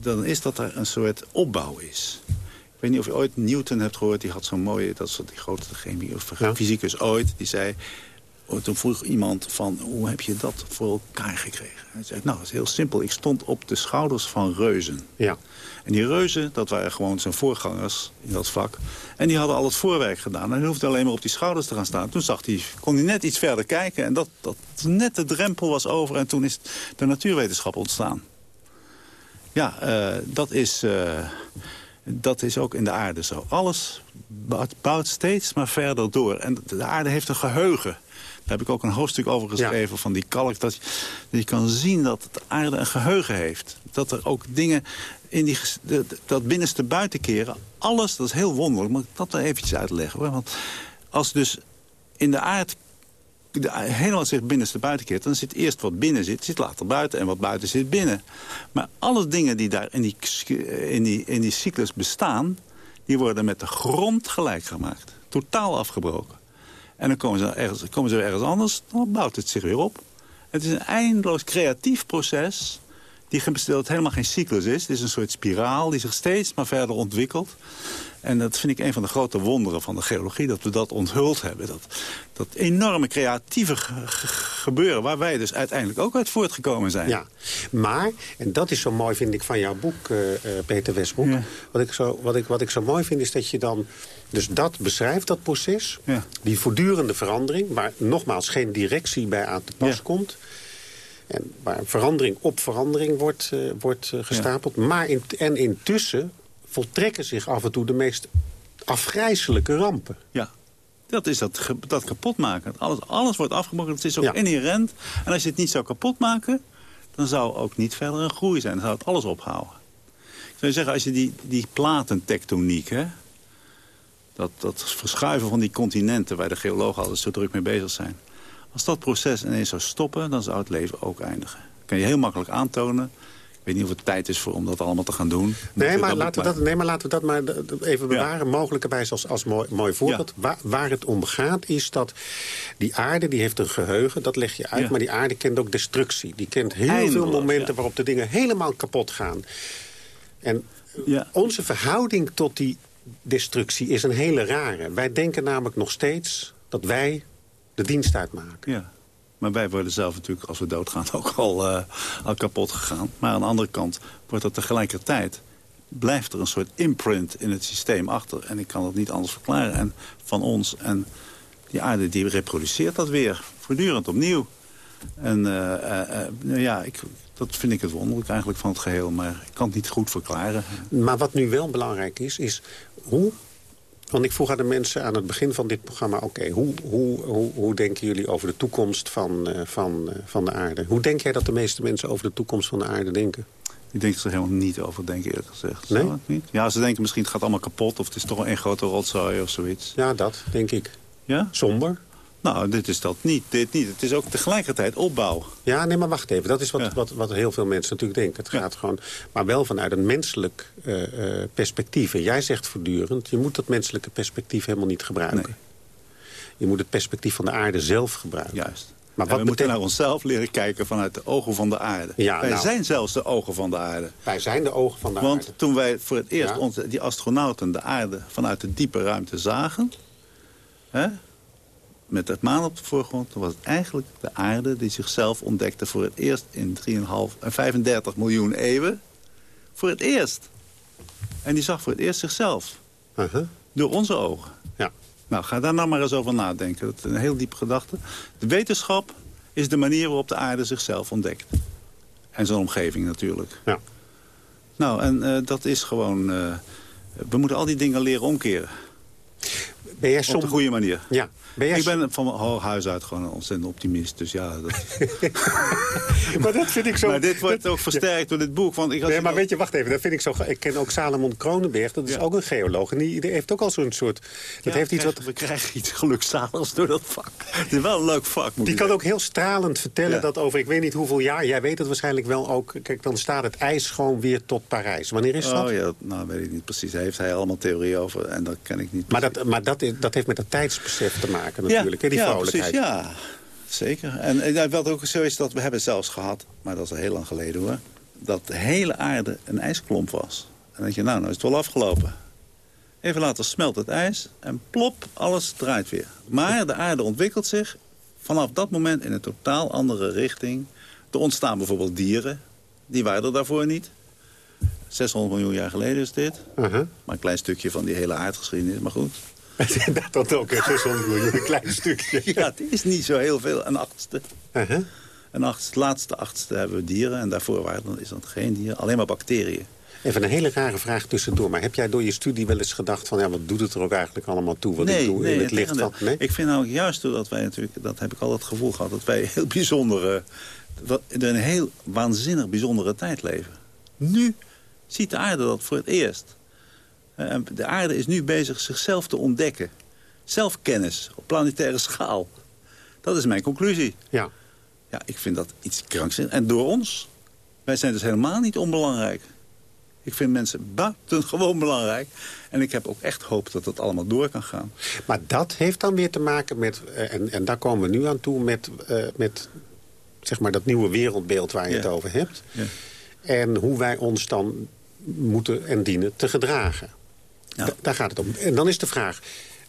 dan is dat er een soort opbouw is. Ik weet niet of je ooit Newton hebt gehoord. Die had zo'n mooie, dat is die grote chemie of fysicus ooit. Die zei, toen vroeg iemand van, hoe heb je dat voor elkaar gekregen? Hij zei, nou, dat is heel simpel. Ik stond op de schouders van reuzen. Ja. En die reuzen, dat waren gewoon zijn voorgangers in dat vak. En die hadden al het voorwerk gedaan. En hij hoefde alleen maar op die schouders te gaan staan. Toen zag hij, kon hij net iets verder kijken. En dat, dat net de drempel was over. En toen is de natuurwetenschap ontstaan. Ja, uh, dat is... Uh, dat is ook in de aarde zo. Alles bouwt steeds maar verder door. En de aarde heeft een geheugen. Daar heb ik ook een hoofdstuk over geschreven van die kalk. Dat je, kan zien dat de aarde een geheugen heeft. Dat er ook dingen in die, dat binnenste buitenkeren, alles, dat is heel wonderlijk. Mag ik dat er eventjes uitleggen hoor. Want als dus in de aard de, helemaal zich binnenste buiten keert... dan zit eerst wat binnen zit, zit later buiten en wat buiten zit binnen. Maar alle dingen die daar in die, in die, in die cyclus bestaan... die worden met de grond gelijk gemaakt. Totaal afgebroken. En dan komen ze ergens, komen ze ergens anders, dan bouwt het zich weer op. Het is een eindeloos creatief proces die dat helemaal geen cyclus is. Het is een soort spiraal die zich steeds maar verder ontwikkelt. En dat vind ik een van de grote wonderen van de geologie, dat we dat onthuld hebben. Dat, dat enorme creatieve gebeuren waar wij dus uiteindelijk ook uit voortgekomen zijn. Ja, maar, en dat is zo mooi vind ik van jouw boek, uh, Peter Westbroek. Wat, ik zo, wat, ik, wat ik zo mooi vind is dat je dan dus dat beschrijft, dat proces. Ja. Die voortdurende verandering, waar nogmaals geen directie bij aan te pas komt. En waar verandering op verandering wordt, uh, wordt gestapeld. Maar in, en intussen voltrekken zich af en toe de meest afgrijzelijke rampen. Ja, dat is dat, dat kapot maken. Alles, alles wordt afgebroken, het is ook inherent. En als je het niet zou kapot maken, dan zou ook niet verder een groei zijn. Dan zou het alles ophouden. Ik zou zeggen, als je die, die platentectoniek, hè, dat, dat verschuiven van die continenten... waar de geologen altijd zo druk mee bezig zijn... als dat proces ineens zou stoppen, dan zou het leven ook eindigen. Dat kan je heel makkelijk aantonen ik weet niet of het tijd is voor, om dat allemaal te gaan doen. Nee, maar, laten we dat, nee maar laten we dat maar even bewaren. Ja. Mogelijkerwijs als, als mooi, mooi voorbeeld. Waar, waar, het om gaat is dat die aarde die heeft een geheugen. Dat leg je uit. Maar die aarde kent ook destructie. Die kent heel veel momenten waarop de dingen helemaal kapot gaan. En onze verhouding tot die destructie is een hele rare. Wij denken namelijk nog steeds dat wij de dienst uitmaken. Ja. Maar wij worden zelf natuurlijk, als we doodgaan, [LAUGHS] ook al, uh, al kapot gegaan. Maar aan de andere kant wordt er tegelijkertijd... blijft er een soort imprint in het systeem achter. En ik kan dat niet anders verklaren. En van ons en die aarde die reproduceert dat weer. Voortdurend opnieuw. En uh, uh, ja, ik, dat vind ik het wonderlijk eigenlijk van het geheel. Maar ik kan het niet goed verklaren. Maar wat nu wel belangrijk is, is hoe want ik vroeg aan de mensen aan het begin van dit programma... oké, hoe, hoe, hoe, hoe, denken jullie over de toekomst van, van, van de aarde? Hoe denk jij dat de meeste mensen over de toekomst van de aarde denken? Ik denk er helemaal niet over, denk ik eerlijk gezegd. Nee? Niet? Ja, ze denken misschien het gaat allemaal kapot... of het is toch een grote rotzooi of zoiets. Ja, dat denk ik. Ja? Somber. Nou, dit is dat niet. Dit niet. Het is ook tegelijkertijd opbouw. Ja, nee, maar wacht even. Dat is wat, wat, wat heel veel mensen natuurlijk denken. Het gaat gewoon, maar wel vanuit een menselijk uh, uh, perspectief. En jij zegt voortdurend, je moet dat menselijke perspectief helemaal niet gebruiken. Nee. Je moet het perspectief van de aarde zelf gebruiken. Juist. Maar wat we moeten naar onszelf leren kijken vanuit de ogen van de aarde. Ja, wij nou, zijn zelfs de ogen van de aarde. Wij zijn de ogen van de Want aarde. Want toen wij voor het eerst ja. onze, die astronauten de aarde vanuit de diepe ruimte zagen... Hè, met het maan op de voorgrond... dan was het eigenlijk de aarde die zichzelf ontdekte voor het eerst in 3,5 en 35 miljoen eeuwen. Voor het eerst. En die zag voor het eerst zichzelf. Uh -huh. Door onze ogen. Ja. Nou, ga daar nou maar eens over nadenken. Dat is een heel diepe gedachte. De wetenschap is de manier waarop de aarde zichzelf ontdekt. En zijn omgeving natuurlijk. Ja. Nou, en uh, dat is gewoon... Uh, we moeten al die dingen leren omkeren. Ben jij. Op de goede manier. Ja. Ben ik ben van mijn huis uit gewoon een ontzettend optimist. Dus ja, dat... [LAUGHS] maar dat vind ik zo... Maar dit wordt ook versterkt door dit boek. Want ik nee, maar weet je, wacht even. Dat vind ik zo... Ik ken ook Salomon Kronenberg. Dat is ja. ook een geoloog. En die, die, heeft ook al zo'n soort... Dat ja, heeft iets krijg, wat... We krijgen iets gelukzaligs door dat vak. Het is wel een leuk vak. Die kan ook heel stralend vertellen ja. dat over... Ik weet niet hoeveel jaar. Jij weet het waarschijnlijk wel ook. Kijk, dan staat het ijs gewoon weer tot Parijs. Wanneer is dat? Oh ja, nou weet ik niet precies. Daar heeft hij allemaal theorieën over. En dat ken ik niet Maar, dat, maar dat, dat heeft met het tijdsbesef te maken natuurlijk. Ja, die ja, precies, ja. Zeker. En, en wat ook zo is dat we hebben zelfs gehad, maar dat is al heel lang geleden hoor, dat de hele aarde een ijsklomp was. En dan denk je, nou, nou is het wel afgelopen. Even later smelt het ijs en plop, alles draait weer. Maar de aarde ontwikkelt zich vanaf dat moment in een totaal andere richting. Er ontstaan bijvoorbeeld dieren, die waren er daarvoor niet. 600 miljoen jaar geleden is dit. Uh -huh. Maar een klein stukje van die hele aardgeschiedenis, maar goed. [LAUGHS] dat ook, 600 miljoen, een klein stukje. [LAUGHS] ja, het is niet zo heel veel, een achtste. Uh -huh. Een achtste, laatste achtste hebben we dieren en daarvoor waren, dan is dat geen dier, alleen maar bacteriën. Even een hele rare vraag tussendoor. Maar heb jij door je studie wel eens gedacht van... ja, wat doet het er ook eigenlijk allemaal toe? Wat nee, ik doe nee, in het licht van... Nee? Ik vind nou juist doordat wij natuurlijk... dat heb ik al het gevoel gehad... dat wij heel bijzondere... Dat, een heel waanzinnig bijzondere tijd leven. Nu ziet de aarde dat voor het eerst. De aarde is nu bezig zichzelf te ontdekken. Zelfkennis op planetaire schaal. Dat is mijn conclusie. Ja. Ja, ik vind dat iets krankzinnig. En door ons. Wij zijn dus helemaal niet onbelangrijk. Ik vind mensen buitengewoon belangrijk. En ik heb ook echt hoop dat dat allemaal door kan gaan. Maar dat heeft dan weer te maken met... Uh, en, en daar komen we nu aan toe met, uh, met zeg maar dat nieuwe wereldbeeld waar je Ja. het over hebt. Ja. En hoe wij ons dan moeten en dienen te gedragen. Ja. Da- daar gaat het om. En dan is de vraag...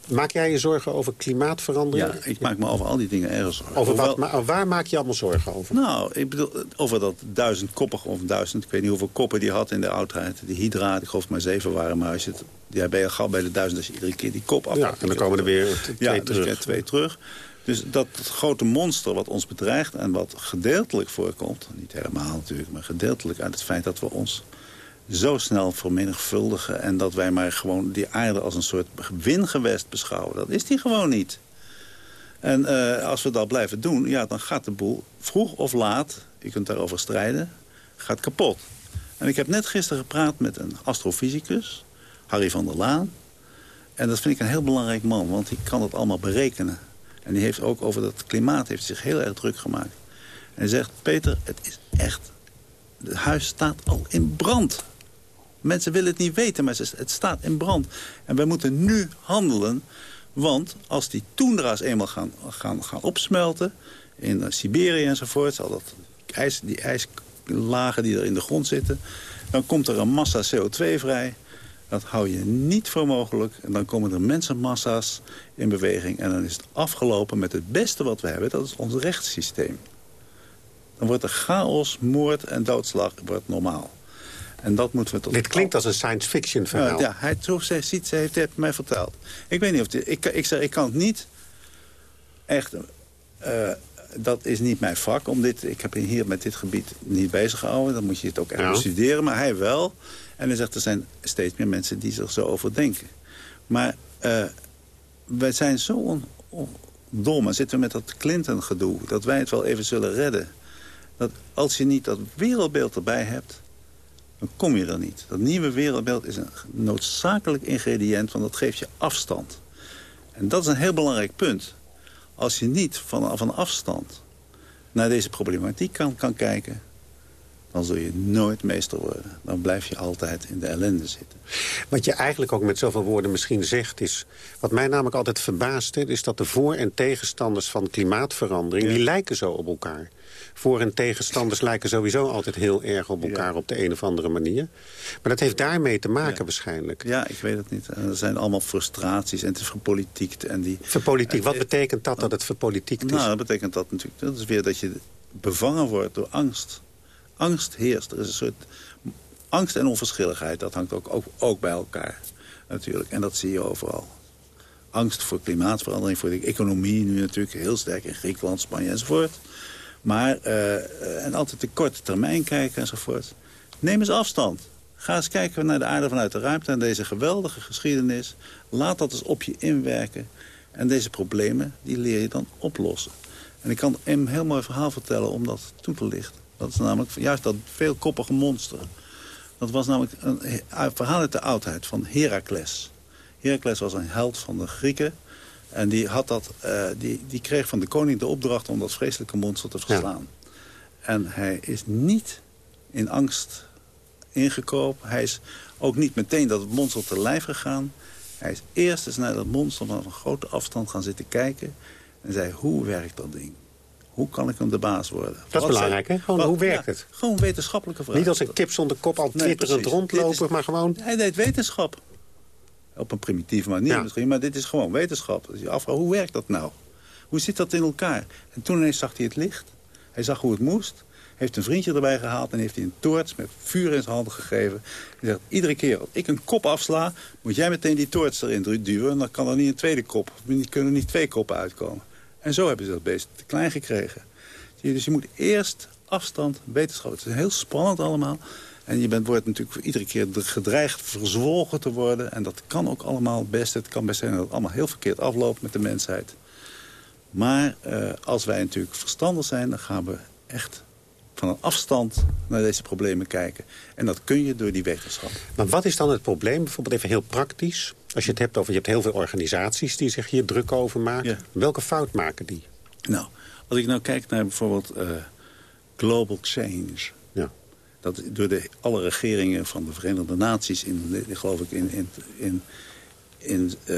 Maak jij je zorgen over klimaatverandering? Ja, ik maak me over al die dingen erg zorgen. Over wat, Hoewel- waar maak je allemaal zorgen over? Nou, ik bedoel, over dat duizendkoppig of duizend... ik weet niet hoeveel koppen die had in de oudheid. Die hydra, ik geloof maar zeven waren. Maar als je het, ja, ben je al gauw bij de duizend als je iedere keer die kop af. Ja, en dan komen er weer twee ja, dus terug. weer twee terug. Dus dat grote monster wat ons bedreigt... en wat gedeeltelijk voorkomt... niet helemaal natuurlijk, maar gedeeltelijk uit het feit dat we ons zo snel vermenigvuldigen... en dat wij maar gewoon die aarde als een soort wingewest beschouwen. Dat is die gewoon niet. En eh, als we dat blijven doen, ja, dan gaat de boel vroeg of laat... je kunt daarover strijden, gaat kapot. En ik heb net gisteren gepraat met een astrofysicus, Harry van der Laan. En dat vind ik een heel belangrijk man, want die kan het allemaal berekenen. En die heeft ook over dat klimaat heeft zich heel erg druk gemaakt. En hij zegt, Peter, het is echt... Het huis staat al in brand. Mensen willen het niet weten, maar het staat in brand. En wij moeten nu handelen, want als die toendra's eenmaal gaan, gaan, gaan opsmelten... in eh, Siberië enzovoort, al dat ijs, die ijslagen die er in de grond zitten... dan komt er een massa CO2 vrij. Dat hou je niet voor mogelijk. En dan komen er mensenmassa's in beweging. En dan is het afgelopen met het beste wat we hebben. Dat is ons rechtssysteem. Dan wordt er chaos, moord en doodslag wordt normaal. En dat moeten we tot... Dit klinkt als een science fiction verhaal. Ja, hij, ze, ziet, ze heeft het mij verteld. Ik weet niet of... dit- ik, ik zeg, ik kan het niet echt... eh, dat is niet mijn vak. Om dit, ik heb hier met dit gebied niet bezig gehouden. Dan moet je het ook echt Ja. bestuderen. Maar hij wel. En hij zegt, er zijn steeds meer mensen die zich zo over denken. Maar eh, wij zijn zo on, on- dom. En zitten we met dat Clinton-gedoe. Dat wij het wel even zullen redden. Dat als je niet dat wereldbeeld erbij hebt dan kom je er niet. Dat nieuwe wereldbeeld is een noodzakelijk ingrediënt, want dat geeft je afstand. En dat is een heel belangrijk punt. Als je niet van, van afstand naar deze problematiek kan, kan kijken... dan zul je nooit meester worden. Dan blijf je altijd in de ellende zitten. Wat je eigenlijk ook met zoveel woorden misschien zegt is... wat mij namelijk altijd verbaast, is dat de voor- en tegenstanders van klimaatverandering... die lijken zo op elkaar. Voor- en tegenstanders lijken sowieso altijd heel erg op elkaar... op de een of andere manier. Maar dat heeft daarmee te maken waarschijnlijk. Ja, ik weet het niet. Er zijn allemaal frustraties en het is verpolitiekt. En die, Verpolitiek, wat betekent dat, dat het verpolitiekt is? Nou, dat betekent dat natuurlijk. Dat is weer dat je bevangen wordt door angst. Angst heerst. Er is een soort angst en onverschilligheid. Dat hangt ook, ook, ook bij elkaar natuurlijk. En dat zie je overal. Angst voor klimaatverandering, voor de economie nu natuurlijk heel sterk in Griekenland, Spanje enzovoort. Maar, eh, en altijd de korte termijn kijken enzovoort. Neem eens afstand. Ga eens kijken naar de aarde vanuit de ruimte en deze geweldige geschiedenis. Laat dat eens op je inwerken. En deze problemen, die leer je dan oplossen. En ik kan een heel mooi verhaal vertellen om dat toe te lichten. Dat is namelijk juist dat veelkoppige monster. Dat was namelijk een verhaal uit de oudheid van Heracles. Heracles was een held van de Grieken. En die, had dat, eh, die, die kreeg van de koning de opdracht om dat vreselijke monster te verslaan. En hij is niet in angst ingekropen. Hij is ook niet meteen dat monster te lijf gegaan. Hij is eerst eens naar dat monster van een grote afstand gaan zitten kijken. En zei, hoe werkt dat ding? Hoe kan ik hem de baas worden? Dat is belangrijk, hè? Gewoon, wat- hoe werkt ja, het? Gewoon wetenschappelijke vragen. Niet als een kip zonder kop al Nee, twitterend precies. rondlopen, is- maar gewoon... Hij deed wetenschap. Op een primitieve manier Ja. misschien, maar dit is gewoon wetenschap. Dus je afvraagt, hoe werkt dat nou? Hoe zit dat in elkaar? En toen ineens zag hij het licht. Hij zag hoe het moest. Heeft een vriendje erbij gehaald en heeft hij een toorts met vuur in zijn handen gegeven. Hij zegt, iedere keer als ik een kop afsla, moet jij meteen die toorts erin duwen. En dan kan er niet een tweede kop. Er kunnen niet twee koppen uitkomen. En zo hebben ze dat beest te klein gekregen. Dus je moet eerst afstand, wetenschap. Het is heel spannend allemaal. En je bent, wordt natuurlijk voor iedere keer gedreigd verzwolgen te worden. En dat kan ook allemaal best. Het kan best zijn dat het allemaal heel verkeerd afloopt met de mensheid. Maar eh, als wij natuurlijk verstandig zijn, dan gaan we echt van een afstand naar deze problemen kijken. En dat kun je door die wetenschap. Maar wat is dan het probleem? Bijvoorbeeld even heel praktisch. Als je het hebt over, je hebt heel veel organisaties die zich hier druk over maken. Ja. Welke fout maken die? Nou, als ik nou kijk naar bijvoorbeeld uh, global change... Dat door de, alle regeringen van de Verenigde Naties, in, geloof ik, in, in, in, in uh,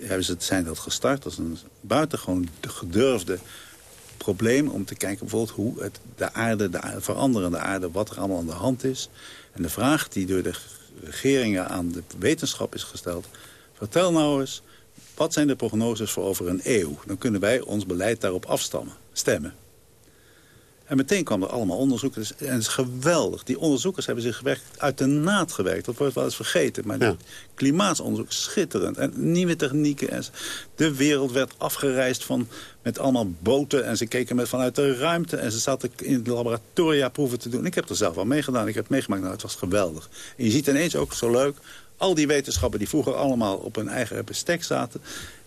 hebben ze, zijn dat gestart. Dat is een buitengewoon gedurfde probleem om te kijken bijvoorbeeld hoe het, de aarde, de veranderende aarde, wat er allemaal aan de hand is. En de vraag die door de regeringen aan de wetenschap is gesteld... vertel nou eens, wat zijn de prognoses voor over een eeuw? Dan kunnen wij ons beleid daarop afstammen, stemmen. En meteen kwam er allemaal onderzoekers. En het is geweldig. Die onderzoekers hebben zich gewerkt, uit de naad gewerkt. Dat wordt wel eens vergeten. Maar ja. klimaatonderzoek, schitterend. En nieuwe technieken. En de wereld werd afgereisd van, met allemaal boten. En ze keken met, vanuit de ruimte. En ze zaten in de laboratoria proeven te doen. Ik heb er zelf al meegedaan. Ik heb het meegemaakt. Nou, het was geweldig. En je ziet ineens ook zo leuk... al die wetenschappen die vroeger allemaal op hun eigen bestek zaten...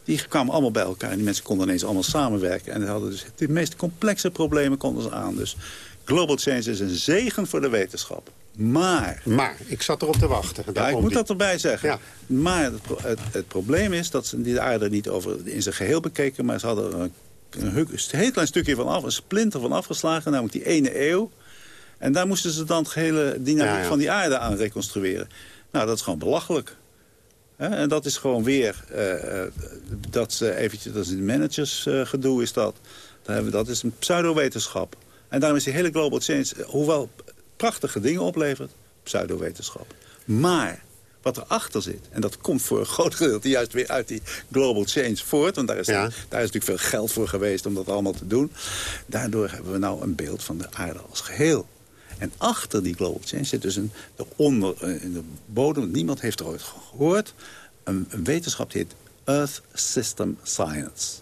Die kwamen allemaal bij elkaar en die mensen konden ineens allemaal samenwerken. En hadden dus de meest complexe problemen konden ze aan. Dus global change is een zegen voor de wetenschap. Maar... Maar, ik zat erop te wachten. ja, ik moet dat erbij zeggen. Ja. Maar het, het, het, probleem is dat ze de aarde niet over in zijn geheel bekeken... maar ze hadden er een, een, heel klein stukje van af, een splinter van afgeslagen... namelijk die ene eeuw. En daar moesten ze dan het hele dynamiek van die aarde aan reconstrueren. Nou, dat is gewoon belachelijk. En dat is gewoon weer, uh, dat ze eventjes, dat is een managersgedoe is dat. Dat is een pseudowetenschap. En daarom is die hele global change, hoewel prachtige dingen oplevert, pseudowetenschap. Maar wat erachter zit, en dat komt voor een groot gedeelte juist weer uit die global change voort, want daar is, daar is natuurlijk veel geld voor geweest om dat allemaal te doen. Daardoor hebben we nou een beeld van de aarde als geheel. En achter die global change zit dus een, de onder, eh, in de bodem, niemand heeft er ooit gehoord... een, een wetenschap die heet Earth System Science.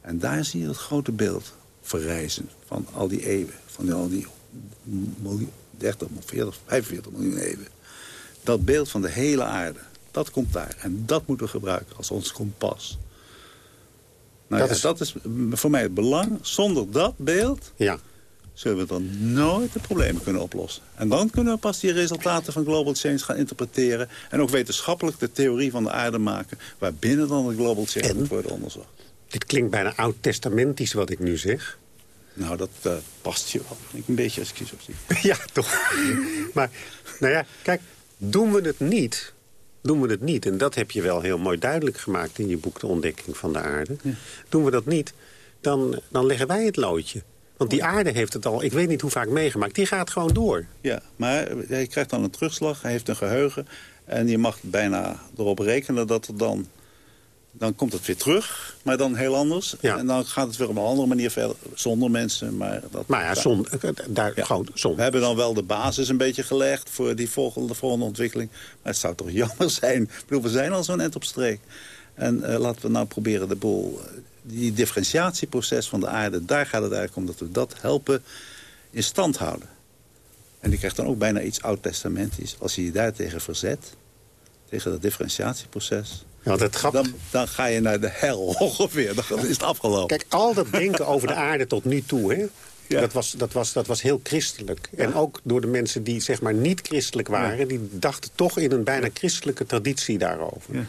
En daar zie je het grote beeld verrijzen van al die eeuwen. Van al die miljoen, 30, 40, 45 miljoen eeuwen. Dat beeld van de hele aarde, dat komt daar. En dat moeten we gebruiken als ons kompas. Nou dat, is... dat is voor mij het belang. Zonder dat beeld ja zullen we dan nooit de problemen kunnen oplossen. En dan kunnen we pas die resultaten van global change gaan interpreteren... en ook wetenschappelijk de theorie van de aarde maken... waarbinnen dan de global change en, moet worden onderzocht. Dit klinkt bijna oud-testamentisch wat ik nu zeg. Nou, dat uh, past je wel. Ik een beetje als ik je zo zie. [LAUGHS] ja, toch. maar, nou ja, kijk, doen we het niet... Doen we het niet, en dat heb je wel heel mooi duidelijk gemaakt... in je boek De Ontdekking van de Aarde. Doen we dat niet, dan, dan leggen wij het loodje. Want die aarde heeft het al, ik weet niet hoe vaak meegemaakt. Die gaat gewoon door. Ja, maar hij krijgt dan een terugslag. Hij heeft een geheugen. En je mag bijna erop rekenen dat er dan... Dan komt het weer terug, maar dan heel anders. Ja. En dan gaat het weer op een andere manier verder. Zonder mensen, maar... Dat, maar ja, zon, daar, gewoon zon. We hebben dan wel de basis een beetje gelegd voor die volgende, volgende ontwikkeling. Maar het zou toch [LAUGHS] jammer zijn. Ik bedoel, we zijn al zo'n net op streek. En uh, laten we nou proberen de boel die differentiatieproces van de aarde, daar gaat het eigenlijk om dat we dat helpen in stand houden. En die krijgt dan ook bijna iets oud-testamentisch. Als je je daartegen verzet, tegen dat differentiatieproces... Ja, dat dan, dan, ga je naar de hel [LAUGHS] ongeveer. Dan is het afgelopen. Kijk, al dat denken over de aarde tot nu toe... Hè, Dat, was, dat, was, dat was heel christelijk. En ook door de mensen die zeg maar niet christelijk waren... die dachten toch in een bijna christelijke traditie daarover.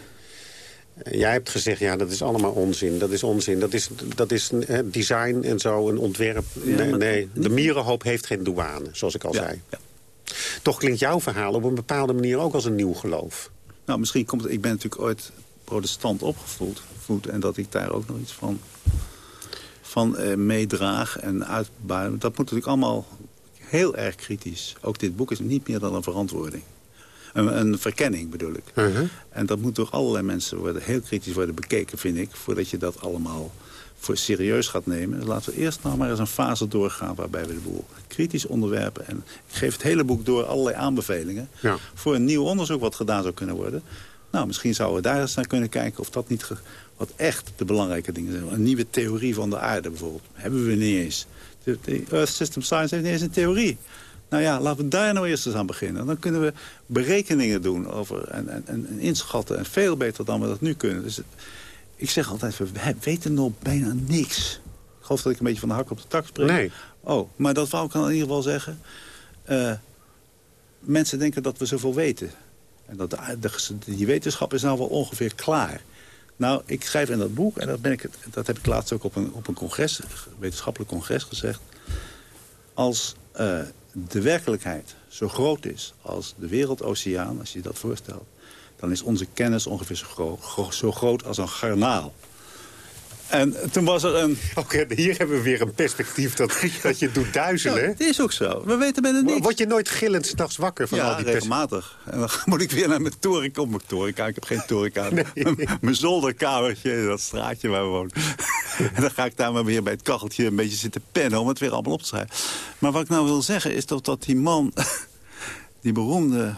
Jij hebt gezegd, ja, dat is allemaal onzin. Dat is onzin. Dat is, dat is design en zo, een ontwerp. nee, nee, de mierenhoop heeft geen douane, zoals ik al zei. Ja. Toch klinkt jouw verhaal op een bepaalde manier ook als een nieuw geloof. Nou, misschien komt het... Ik ben natuurlijk ooit protestant opgevoed. Voed, en dat ik daar ook nog iets van, van eh, meedraag en uitbuiten. Dat moet natuurlijk allemaal heel erg kritisch. Ook dit boek is niet meer dan een verantwoording. Een, een verkenning bedoel ik. Uh-huh. En dat moet door allerlei mensen worden, heel kritisch worden bekeken, vind ik. Voordat je dat allemaal voor serieus gaat nemen. Dus laten we eerst nog maar eens een fase doorgaan... waarbij we de boel kritisch onderwerpen. En ik geef het hele boek door allerlei aanbevelingen... Ja. voor een nieuw onderzoek wat gedaan zou kunnen worden. Nou, misschien zouden we daar eens naar kunnen kijken... of dat niet wat echt de belangrijke dingen zijn. Een nieuwe theorie van de aarde bijvoorbeeld. Hebben we niet eens. De, de Earth System Science heeft niet eens een theorie. Nou ja, laten we daar nou eerst eens aan beginnen. Dan kunnen we berekeningen doen over en, en, en inschatten. En veel beter dan we dat nu kunnen. Dus ik zeg altijd, we weten nog bijna niks. Ik geloof dat ik een beetje van de hak op de tak spring. Nee. Oh, maar dat wou ik dan in ieder geval zeggen. Uh, mensen denken dat we zoveel weten. En dat de, die wetenschap is nou wel ongeveer klaar. Nou, ik schrijf in dat boek, en dat, ben ik, dat heb ik laatst ook op een, op een congres, een wetenschappelijk congres gezegd. Als uh, de werkelijkheid zo groot is als de wereldoceaan, als je je dat voorstelt... dan is onze kennis ongeveer zo, zo groot als een garnaal. En toen was er een... Oké, hier hebben we weer een perspectief dat, dat je doet duizelen. Ja, het is ook zo. We weten bijna niks. Word je nooit gillend s'nachts wakker van ja, al die regelmatig. En dan [LAUGHS] moet ik weer naar mijn toren. Mijn. Ik heb geen torenkamer. Nee. [LAUGHS] mijn zolderkamertje, dat straatje waar we wonen. [LAUGHS] en dan ga ik daar maar weer bij het kacheltje een beetje zitten pennen... om het weer allemaal op te schrijven. Maar wat ik nou wil zeggen is dat, dat die man... die beroemde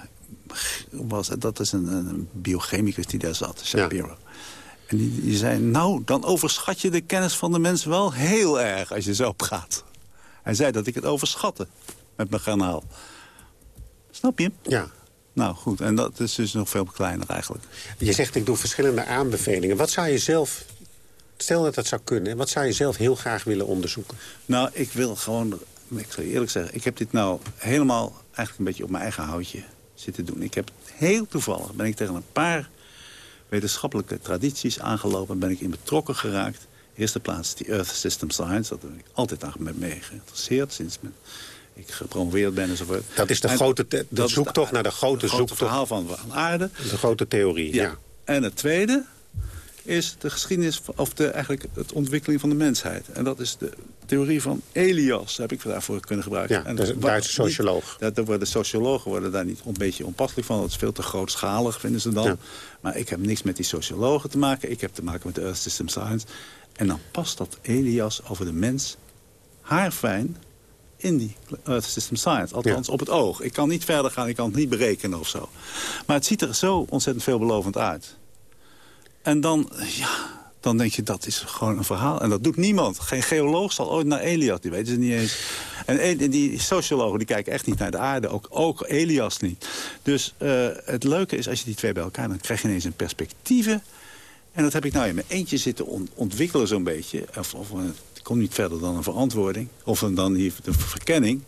was, dat is een, een biochemicus die daar zat, Shapiro. Ja. En die, die zei, nou, dan overschat je de kennis van de mens wel heel erg als je zo gaat. Hij zei dat ik het overschatte met mijn kanaal. Snap je? Ja. Nou goed, en dat is dus nog veel kleiner eigenlijk. Je zegt, ik doe verschillende aanbevelingen. Wat zou je zelf, stel dat dat zou kunnen... wat zou je zelf heel graag willen onderzoeken? Nou, ik wil gewoon, ik zal je eerlijk zeggen... ik heb dit nou helemaal eigenlijk een beetje op mijn eigen houtje zitten doen. Ik heb heel toevallig, ben ik tegen een paar wetenschappelijke tradities aangelopen... ben ik in betrokken geraakt. Eerste plaats die Earth System Science. Dat ben ik altijd aan mee geïnteresseerd sinds ik gepromoveerd ben enzovoort. Dat is de grote de zoektocht naar de grote, de zoektocht. verhaal van, van aarde. De grote theorie, ja. ja. En het tweede is de geschiedenis, of de, eigenlijk het ontwikkeling van de mensheid. En dat is de theorie van Elias, heb ik daarvoor kunnen gebruiken. Ja, en dat is een Duitse socioloog. Niet, dat, worden sociologen worden daar niet een beetje onpasselijk van. Dat is veel te grootschalig, vinden ze dan. Maar ik heb niks met die sociologen te maken. Ik heb te maken met de Earth System Science. En dan past dat Elias over de mens haarfijn in die Earth System Science. Althans, op het oog. Ik kan niet verder gaan, ik kan het niet berekenen of zo. Maar het ziet er zo ontzettend veelbelovend uit. En dan, ja, dan denk je, dat is gewoon een verhaal. En dat doet niemand. Geen geoloog zal ooit naar Elias, die weten ze niet eens. En die sociologen die kijken echt niet naar de aarde, ook, ook Elias niet. Dus uh, het leuke is, als je die twee bij elkaar... dan krijg je ineens een perspectieven. En dat heb ik nou in mijn eentje zitten ontwikkelen zo'n beetje. Of, of het komt niet verder dan een verantwoording. Of dan hier de verkenning.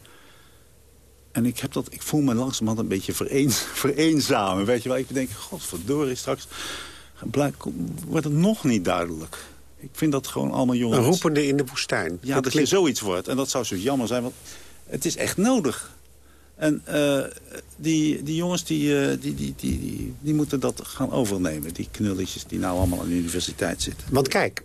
En ik, heb dat, ik voel me langzamerhand een beetje vereen, [LAUGHS] vereenzamen. Weet je wel, ik denk, godverdorie, straks wordt het nog niet duidelijk. Ik vind dat gewoon allemaal jongens... Een roepende in de woestijn. Ja, dat, dat je zoiets wordt. En dat zou zo jammer zijn, want het is echt nodig. En uh, die, die jongens die, uh, die, die, die, die, die, moeten dat gaan overnemen. Die knulletjes die nou allemaal aan de universiteit zitten. Want kijk,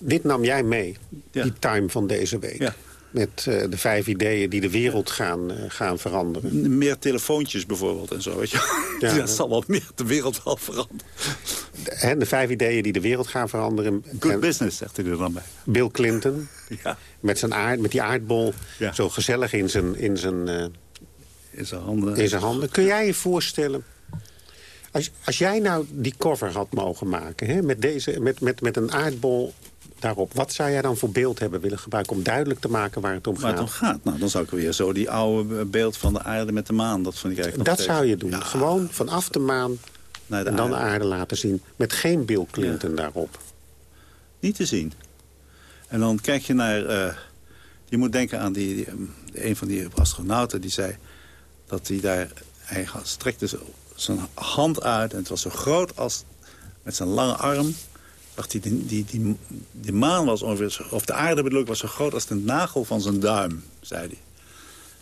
dit nam jij mee, ja. die time van deze week. Ja. Met uh, de vijf ideeën die de wereld gaan, gaan veranderen. Meer telefoontjes bijvoorbeeld en zo. Weet je? Ja, [LAUGHS] dat zal wat meer de wereld wel veranderen. De, de, vijf ideeën die de wereld gaan veranderen. Good en, business, zegt hij er dan bij. Bill Clinton. [LAUGHS] ja. met, zijn aard, met die aardbol. Ja. Zo gezellig in zijn, in, zijn, uh, in zijn handen. In zijn handen. Kun jij je voorstellen... Als, als jij nou die cover had mogen maken... Hè, met, deze, met, met, met een aardbol daarop. Wat zou jij dan voor beeld hebben willen gebruiken... om duidelijk te maken waar het om gaat? Waar het om gaat? Nou, dan zou ik weer zo die oude beeld van de aarde met de maan... dat vond ik eigenlijk Dat zou je doen. Ja. Gewoon vanaf de maan Naar de en dan aarde. de aarde laten zien. Met geen Bill Clinton ja. daarop. Niet te zien. En dan kijk je naar... Uh, je moet denken aan die, die, een van die astronauten die zei... dat hij daar... Hij strekte zijn hand uit en het was zo groot als... met zijn lange arm dacht hij, die, die, die, die maan was ongeveer, of de aarde bedoel ik, was zo groot als de nagel van zijn duim, zei hij.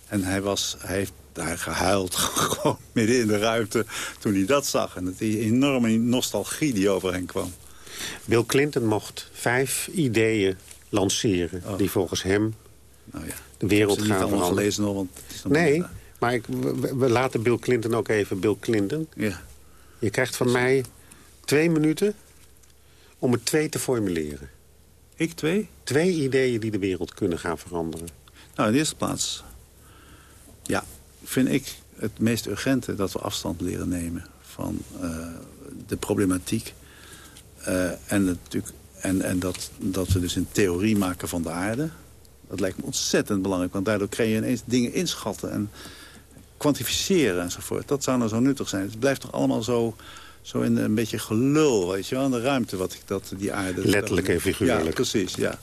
En hij, was, hij heeft daar gehuild, [LAUGHS] gewoon midden in de ruimte, toen hij dat zag. En die enorme nostalgie die over hen kwam. Bill Clinton mocht vijf ideeën lanceren, oh. die volgens hem nou ja. de wereld gaan veranderen. gelezen nog, want Nee, maar ik, we, we, laten Bill Clinton ook even Bill Clinton. Ja. Je krijgt van mij twee minuten om er twee te formuleren. Ik twee? Twee ideeën die de wereld kunnen gaan veranderen. Nou, in de eerste plaats... Ja, vind ik het meest urgente dat we afstand leren nemen... van uh, de problematiek. Uh, en natuurlijk, en, en dat, dat we dus een theorie maken van de aarde. Dat lijkt me ontzettend belangrijk. Want daardoor kun je ineens dingen inschatten en kwantificeren enzovoort. Dat zou nou zo nuttig zijn. Het blijft toch allemaal zo zo in een beetje gelul, weet je wel, in de ruimte wat ik dat die aarde... Letterlijk en figuurlijk. Ja, precies, ja.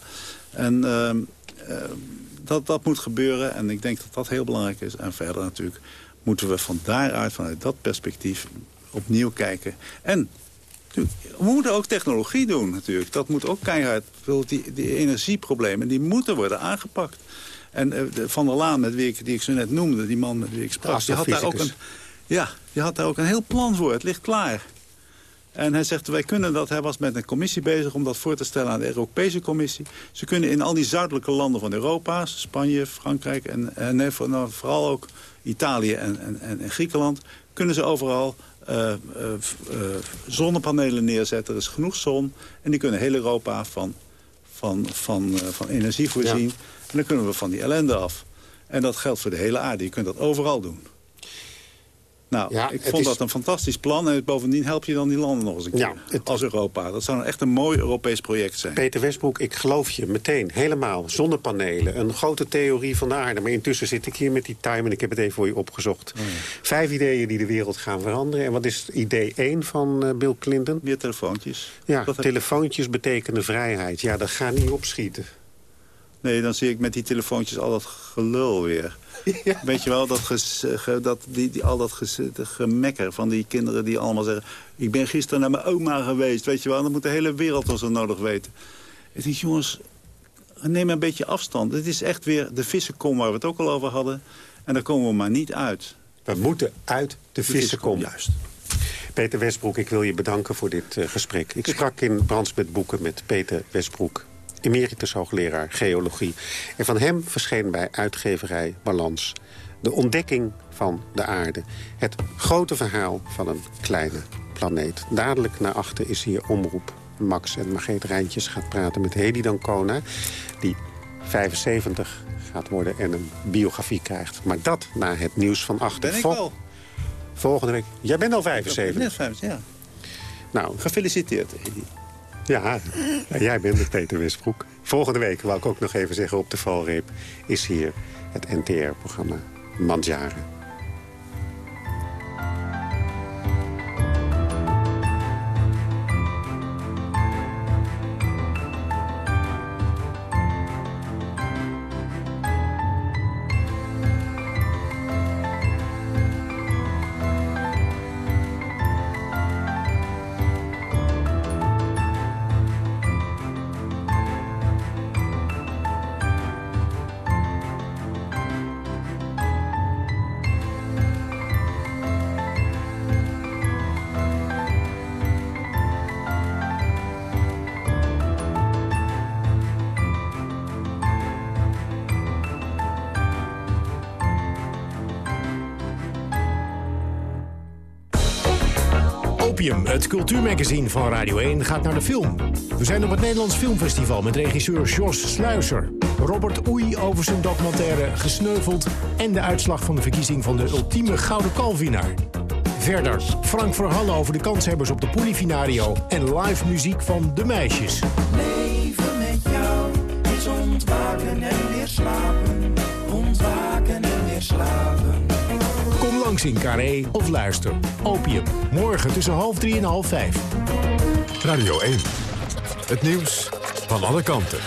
En uh, uh, dat, dat moet gebeuren en ik denk dat dat heel belangrijk is. En verder natuurlijk moeten we van daaruit, vanuit dat perspectief, opnieuw kijken. En We moeten ook technologie doen natuurlijk. Dat moet ook keihard. Die, die energieproblemen die moeten worden aangepakt. En uh, Van der Laan, met wie ik, die ik zo net noemde, die man met wie ik sprak... Die had, daar ook een, ja, die had daar ook een heel plan voor. Het ligt klaar. En hij zegt, wij kunnen dat, hij was met een commissie bezig om dat voor te stellen aan de Europese Commissie. Ze kunnen in al die zuidelijke landen van Europa, Spanje, Frankrijk en, en nee, nou, vooral ook Italië en, en, en Griekenland, kunnen ze overal uh, uh, zonnepanelen neerzetten. Er is genoeg zon en die kunnen heel Europa van, van, van, van energie voorzien. En dan kunnen we van die ellende af. En dat geldt voor de hele aarde. Je kunt dat overal doen. Nou, ja, ik vond dat een fantastisch plan. En bovendien help je dan die landen nog eens een keer. Ja, als Europa. Dat zou echt een mooi Europees project zijn. Peter Westbroek, ik geloof je meteen. Helemaal. Zonnepanelen. Een grote theorie van de aarde. Maar intussen zit ik hier met die time en ik heb het even voor je opgezocht. Oh Vijf ideeën die de wereld gaan veranderen. En wat is idee 1 van uh, Bill Clinton? Meer telefoontjes. Ja, telefoontjes betekenen vrijheid. Ja, dat gaat niet opschieten. Nee, dan zie ik met die telefoontjes al dat gelul weer. Weet je wel, dat, ges, dat die, die, al dat ges, gemekker van die kinderen die allemaal zeggen... ik ben gisteren naar mijn oma geweest, weet je wel. Dan moet de hele wereld ons zo nodig weten. Ik denk, jongens, neem een beetje afstand. Het is echt weer de vissenkom waar we het ook al over hadden. En daar komen we maar niet uit. We moeten uit de, vissenkom. Juist. Peter Westbroek, ik wil je bedanken voor dit uh, gesprek. Ik sprak in Brands met Boeken met Peter Westbroek emeritus hoogleraar geologie. En van hem verscheen bij uitgeverij Balans de ontdekking van de aarde. Het grote verhaal van een kleine planeet. Dadelijk naar achter is hier omroep. Max en Margreet Rijntjes gaat praten met Hedy Dancona... die 75 gaat worden en een biografie krijgt. Maar dat na het nieuws van achter. Ben ik wel. Volgende week. Jij bent al 75? Net 75, ja. Nou, Gefeliciteerd, Hedy. Ja, jij bent het, Peter Westbroek. Volgende week, wou ik ook nog even zeggen op de valreep... is hier het NTR-programma Mandjaren. Cultuurmagazine van Radio 1, gaat naar de film. We zijn op het Nederlands Filmfestival met regisseur Jos Sluiser. Robert Oei over zijn documentaire Gesneuveld... en de uitslag van de verkiezing van de ultieme Gouden Kalvinaar. Verder Frank Verhalle over de kanshebbers op de Polifinario... en live muziek van De Meisjes. Leven met jou is ontwaken en langs in Carré of luister. Opium. Morgen tussen half drie en half vijf. Radio 1. Het nieuws van alle kanten.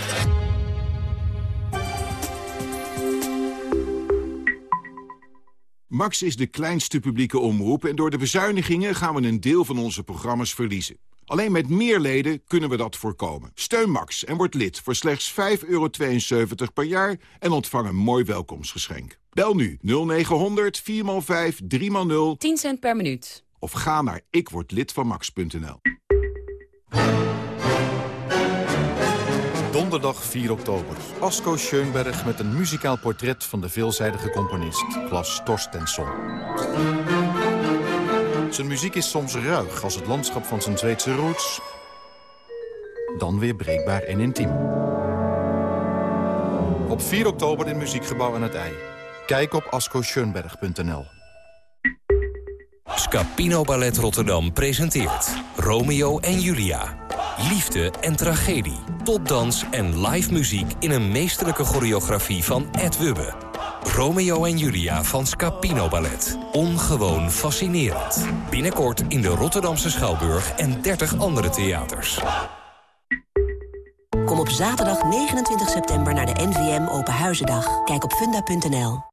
Max is de kleinste publieke omroep en door de bezuinigingen gaan we een deel van onze programma's verliezen. Alleen met meer leden kunnen we dat voorkomen. Steun Max en word lid voor slechts 5,72 per jaar en ontvang een mooi welkomstgeschenk. Bel nu 0900 4x5 3x0 10 cent per minuut. Of ga naar ikwordlidvanmax.nl. Donderdag 4 oktober. Asko Schoenberg met een muzikaal portret van de veelzijdige componist Klas Torstensson. Zijn muziek is soms ruig als het landschap van zijn Zweedse roots. Dan weer breekbaar en intiem. Op 4 oktober in Muziekgebouw aan het IJ. Kijk op ascoscheunberg.nl. Scapino Ballet Rotterdam presenteert Romeo en Julia. Liefde en tragedie, topdans en live muziek in een meesterlijke choreografie van Ed Wubbe. Romeo en Julia van Scapino Ballet. Ongewoon fascinerend. Binnenkort in de Rotterdamse Schouwburg en 30 andere theaters. Kom op zaterdag 29 september naar de NVM Open Kijk op funda.nl.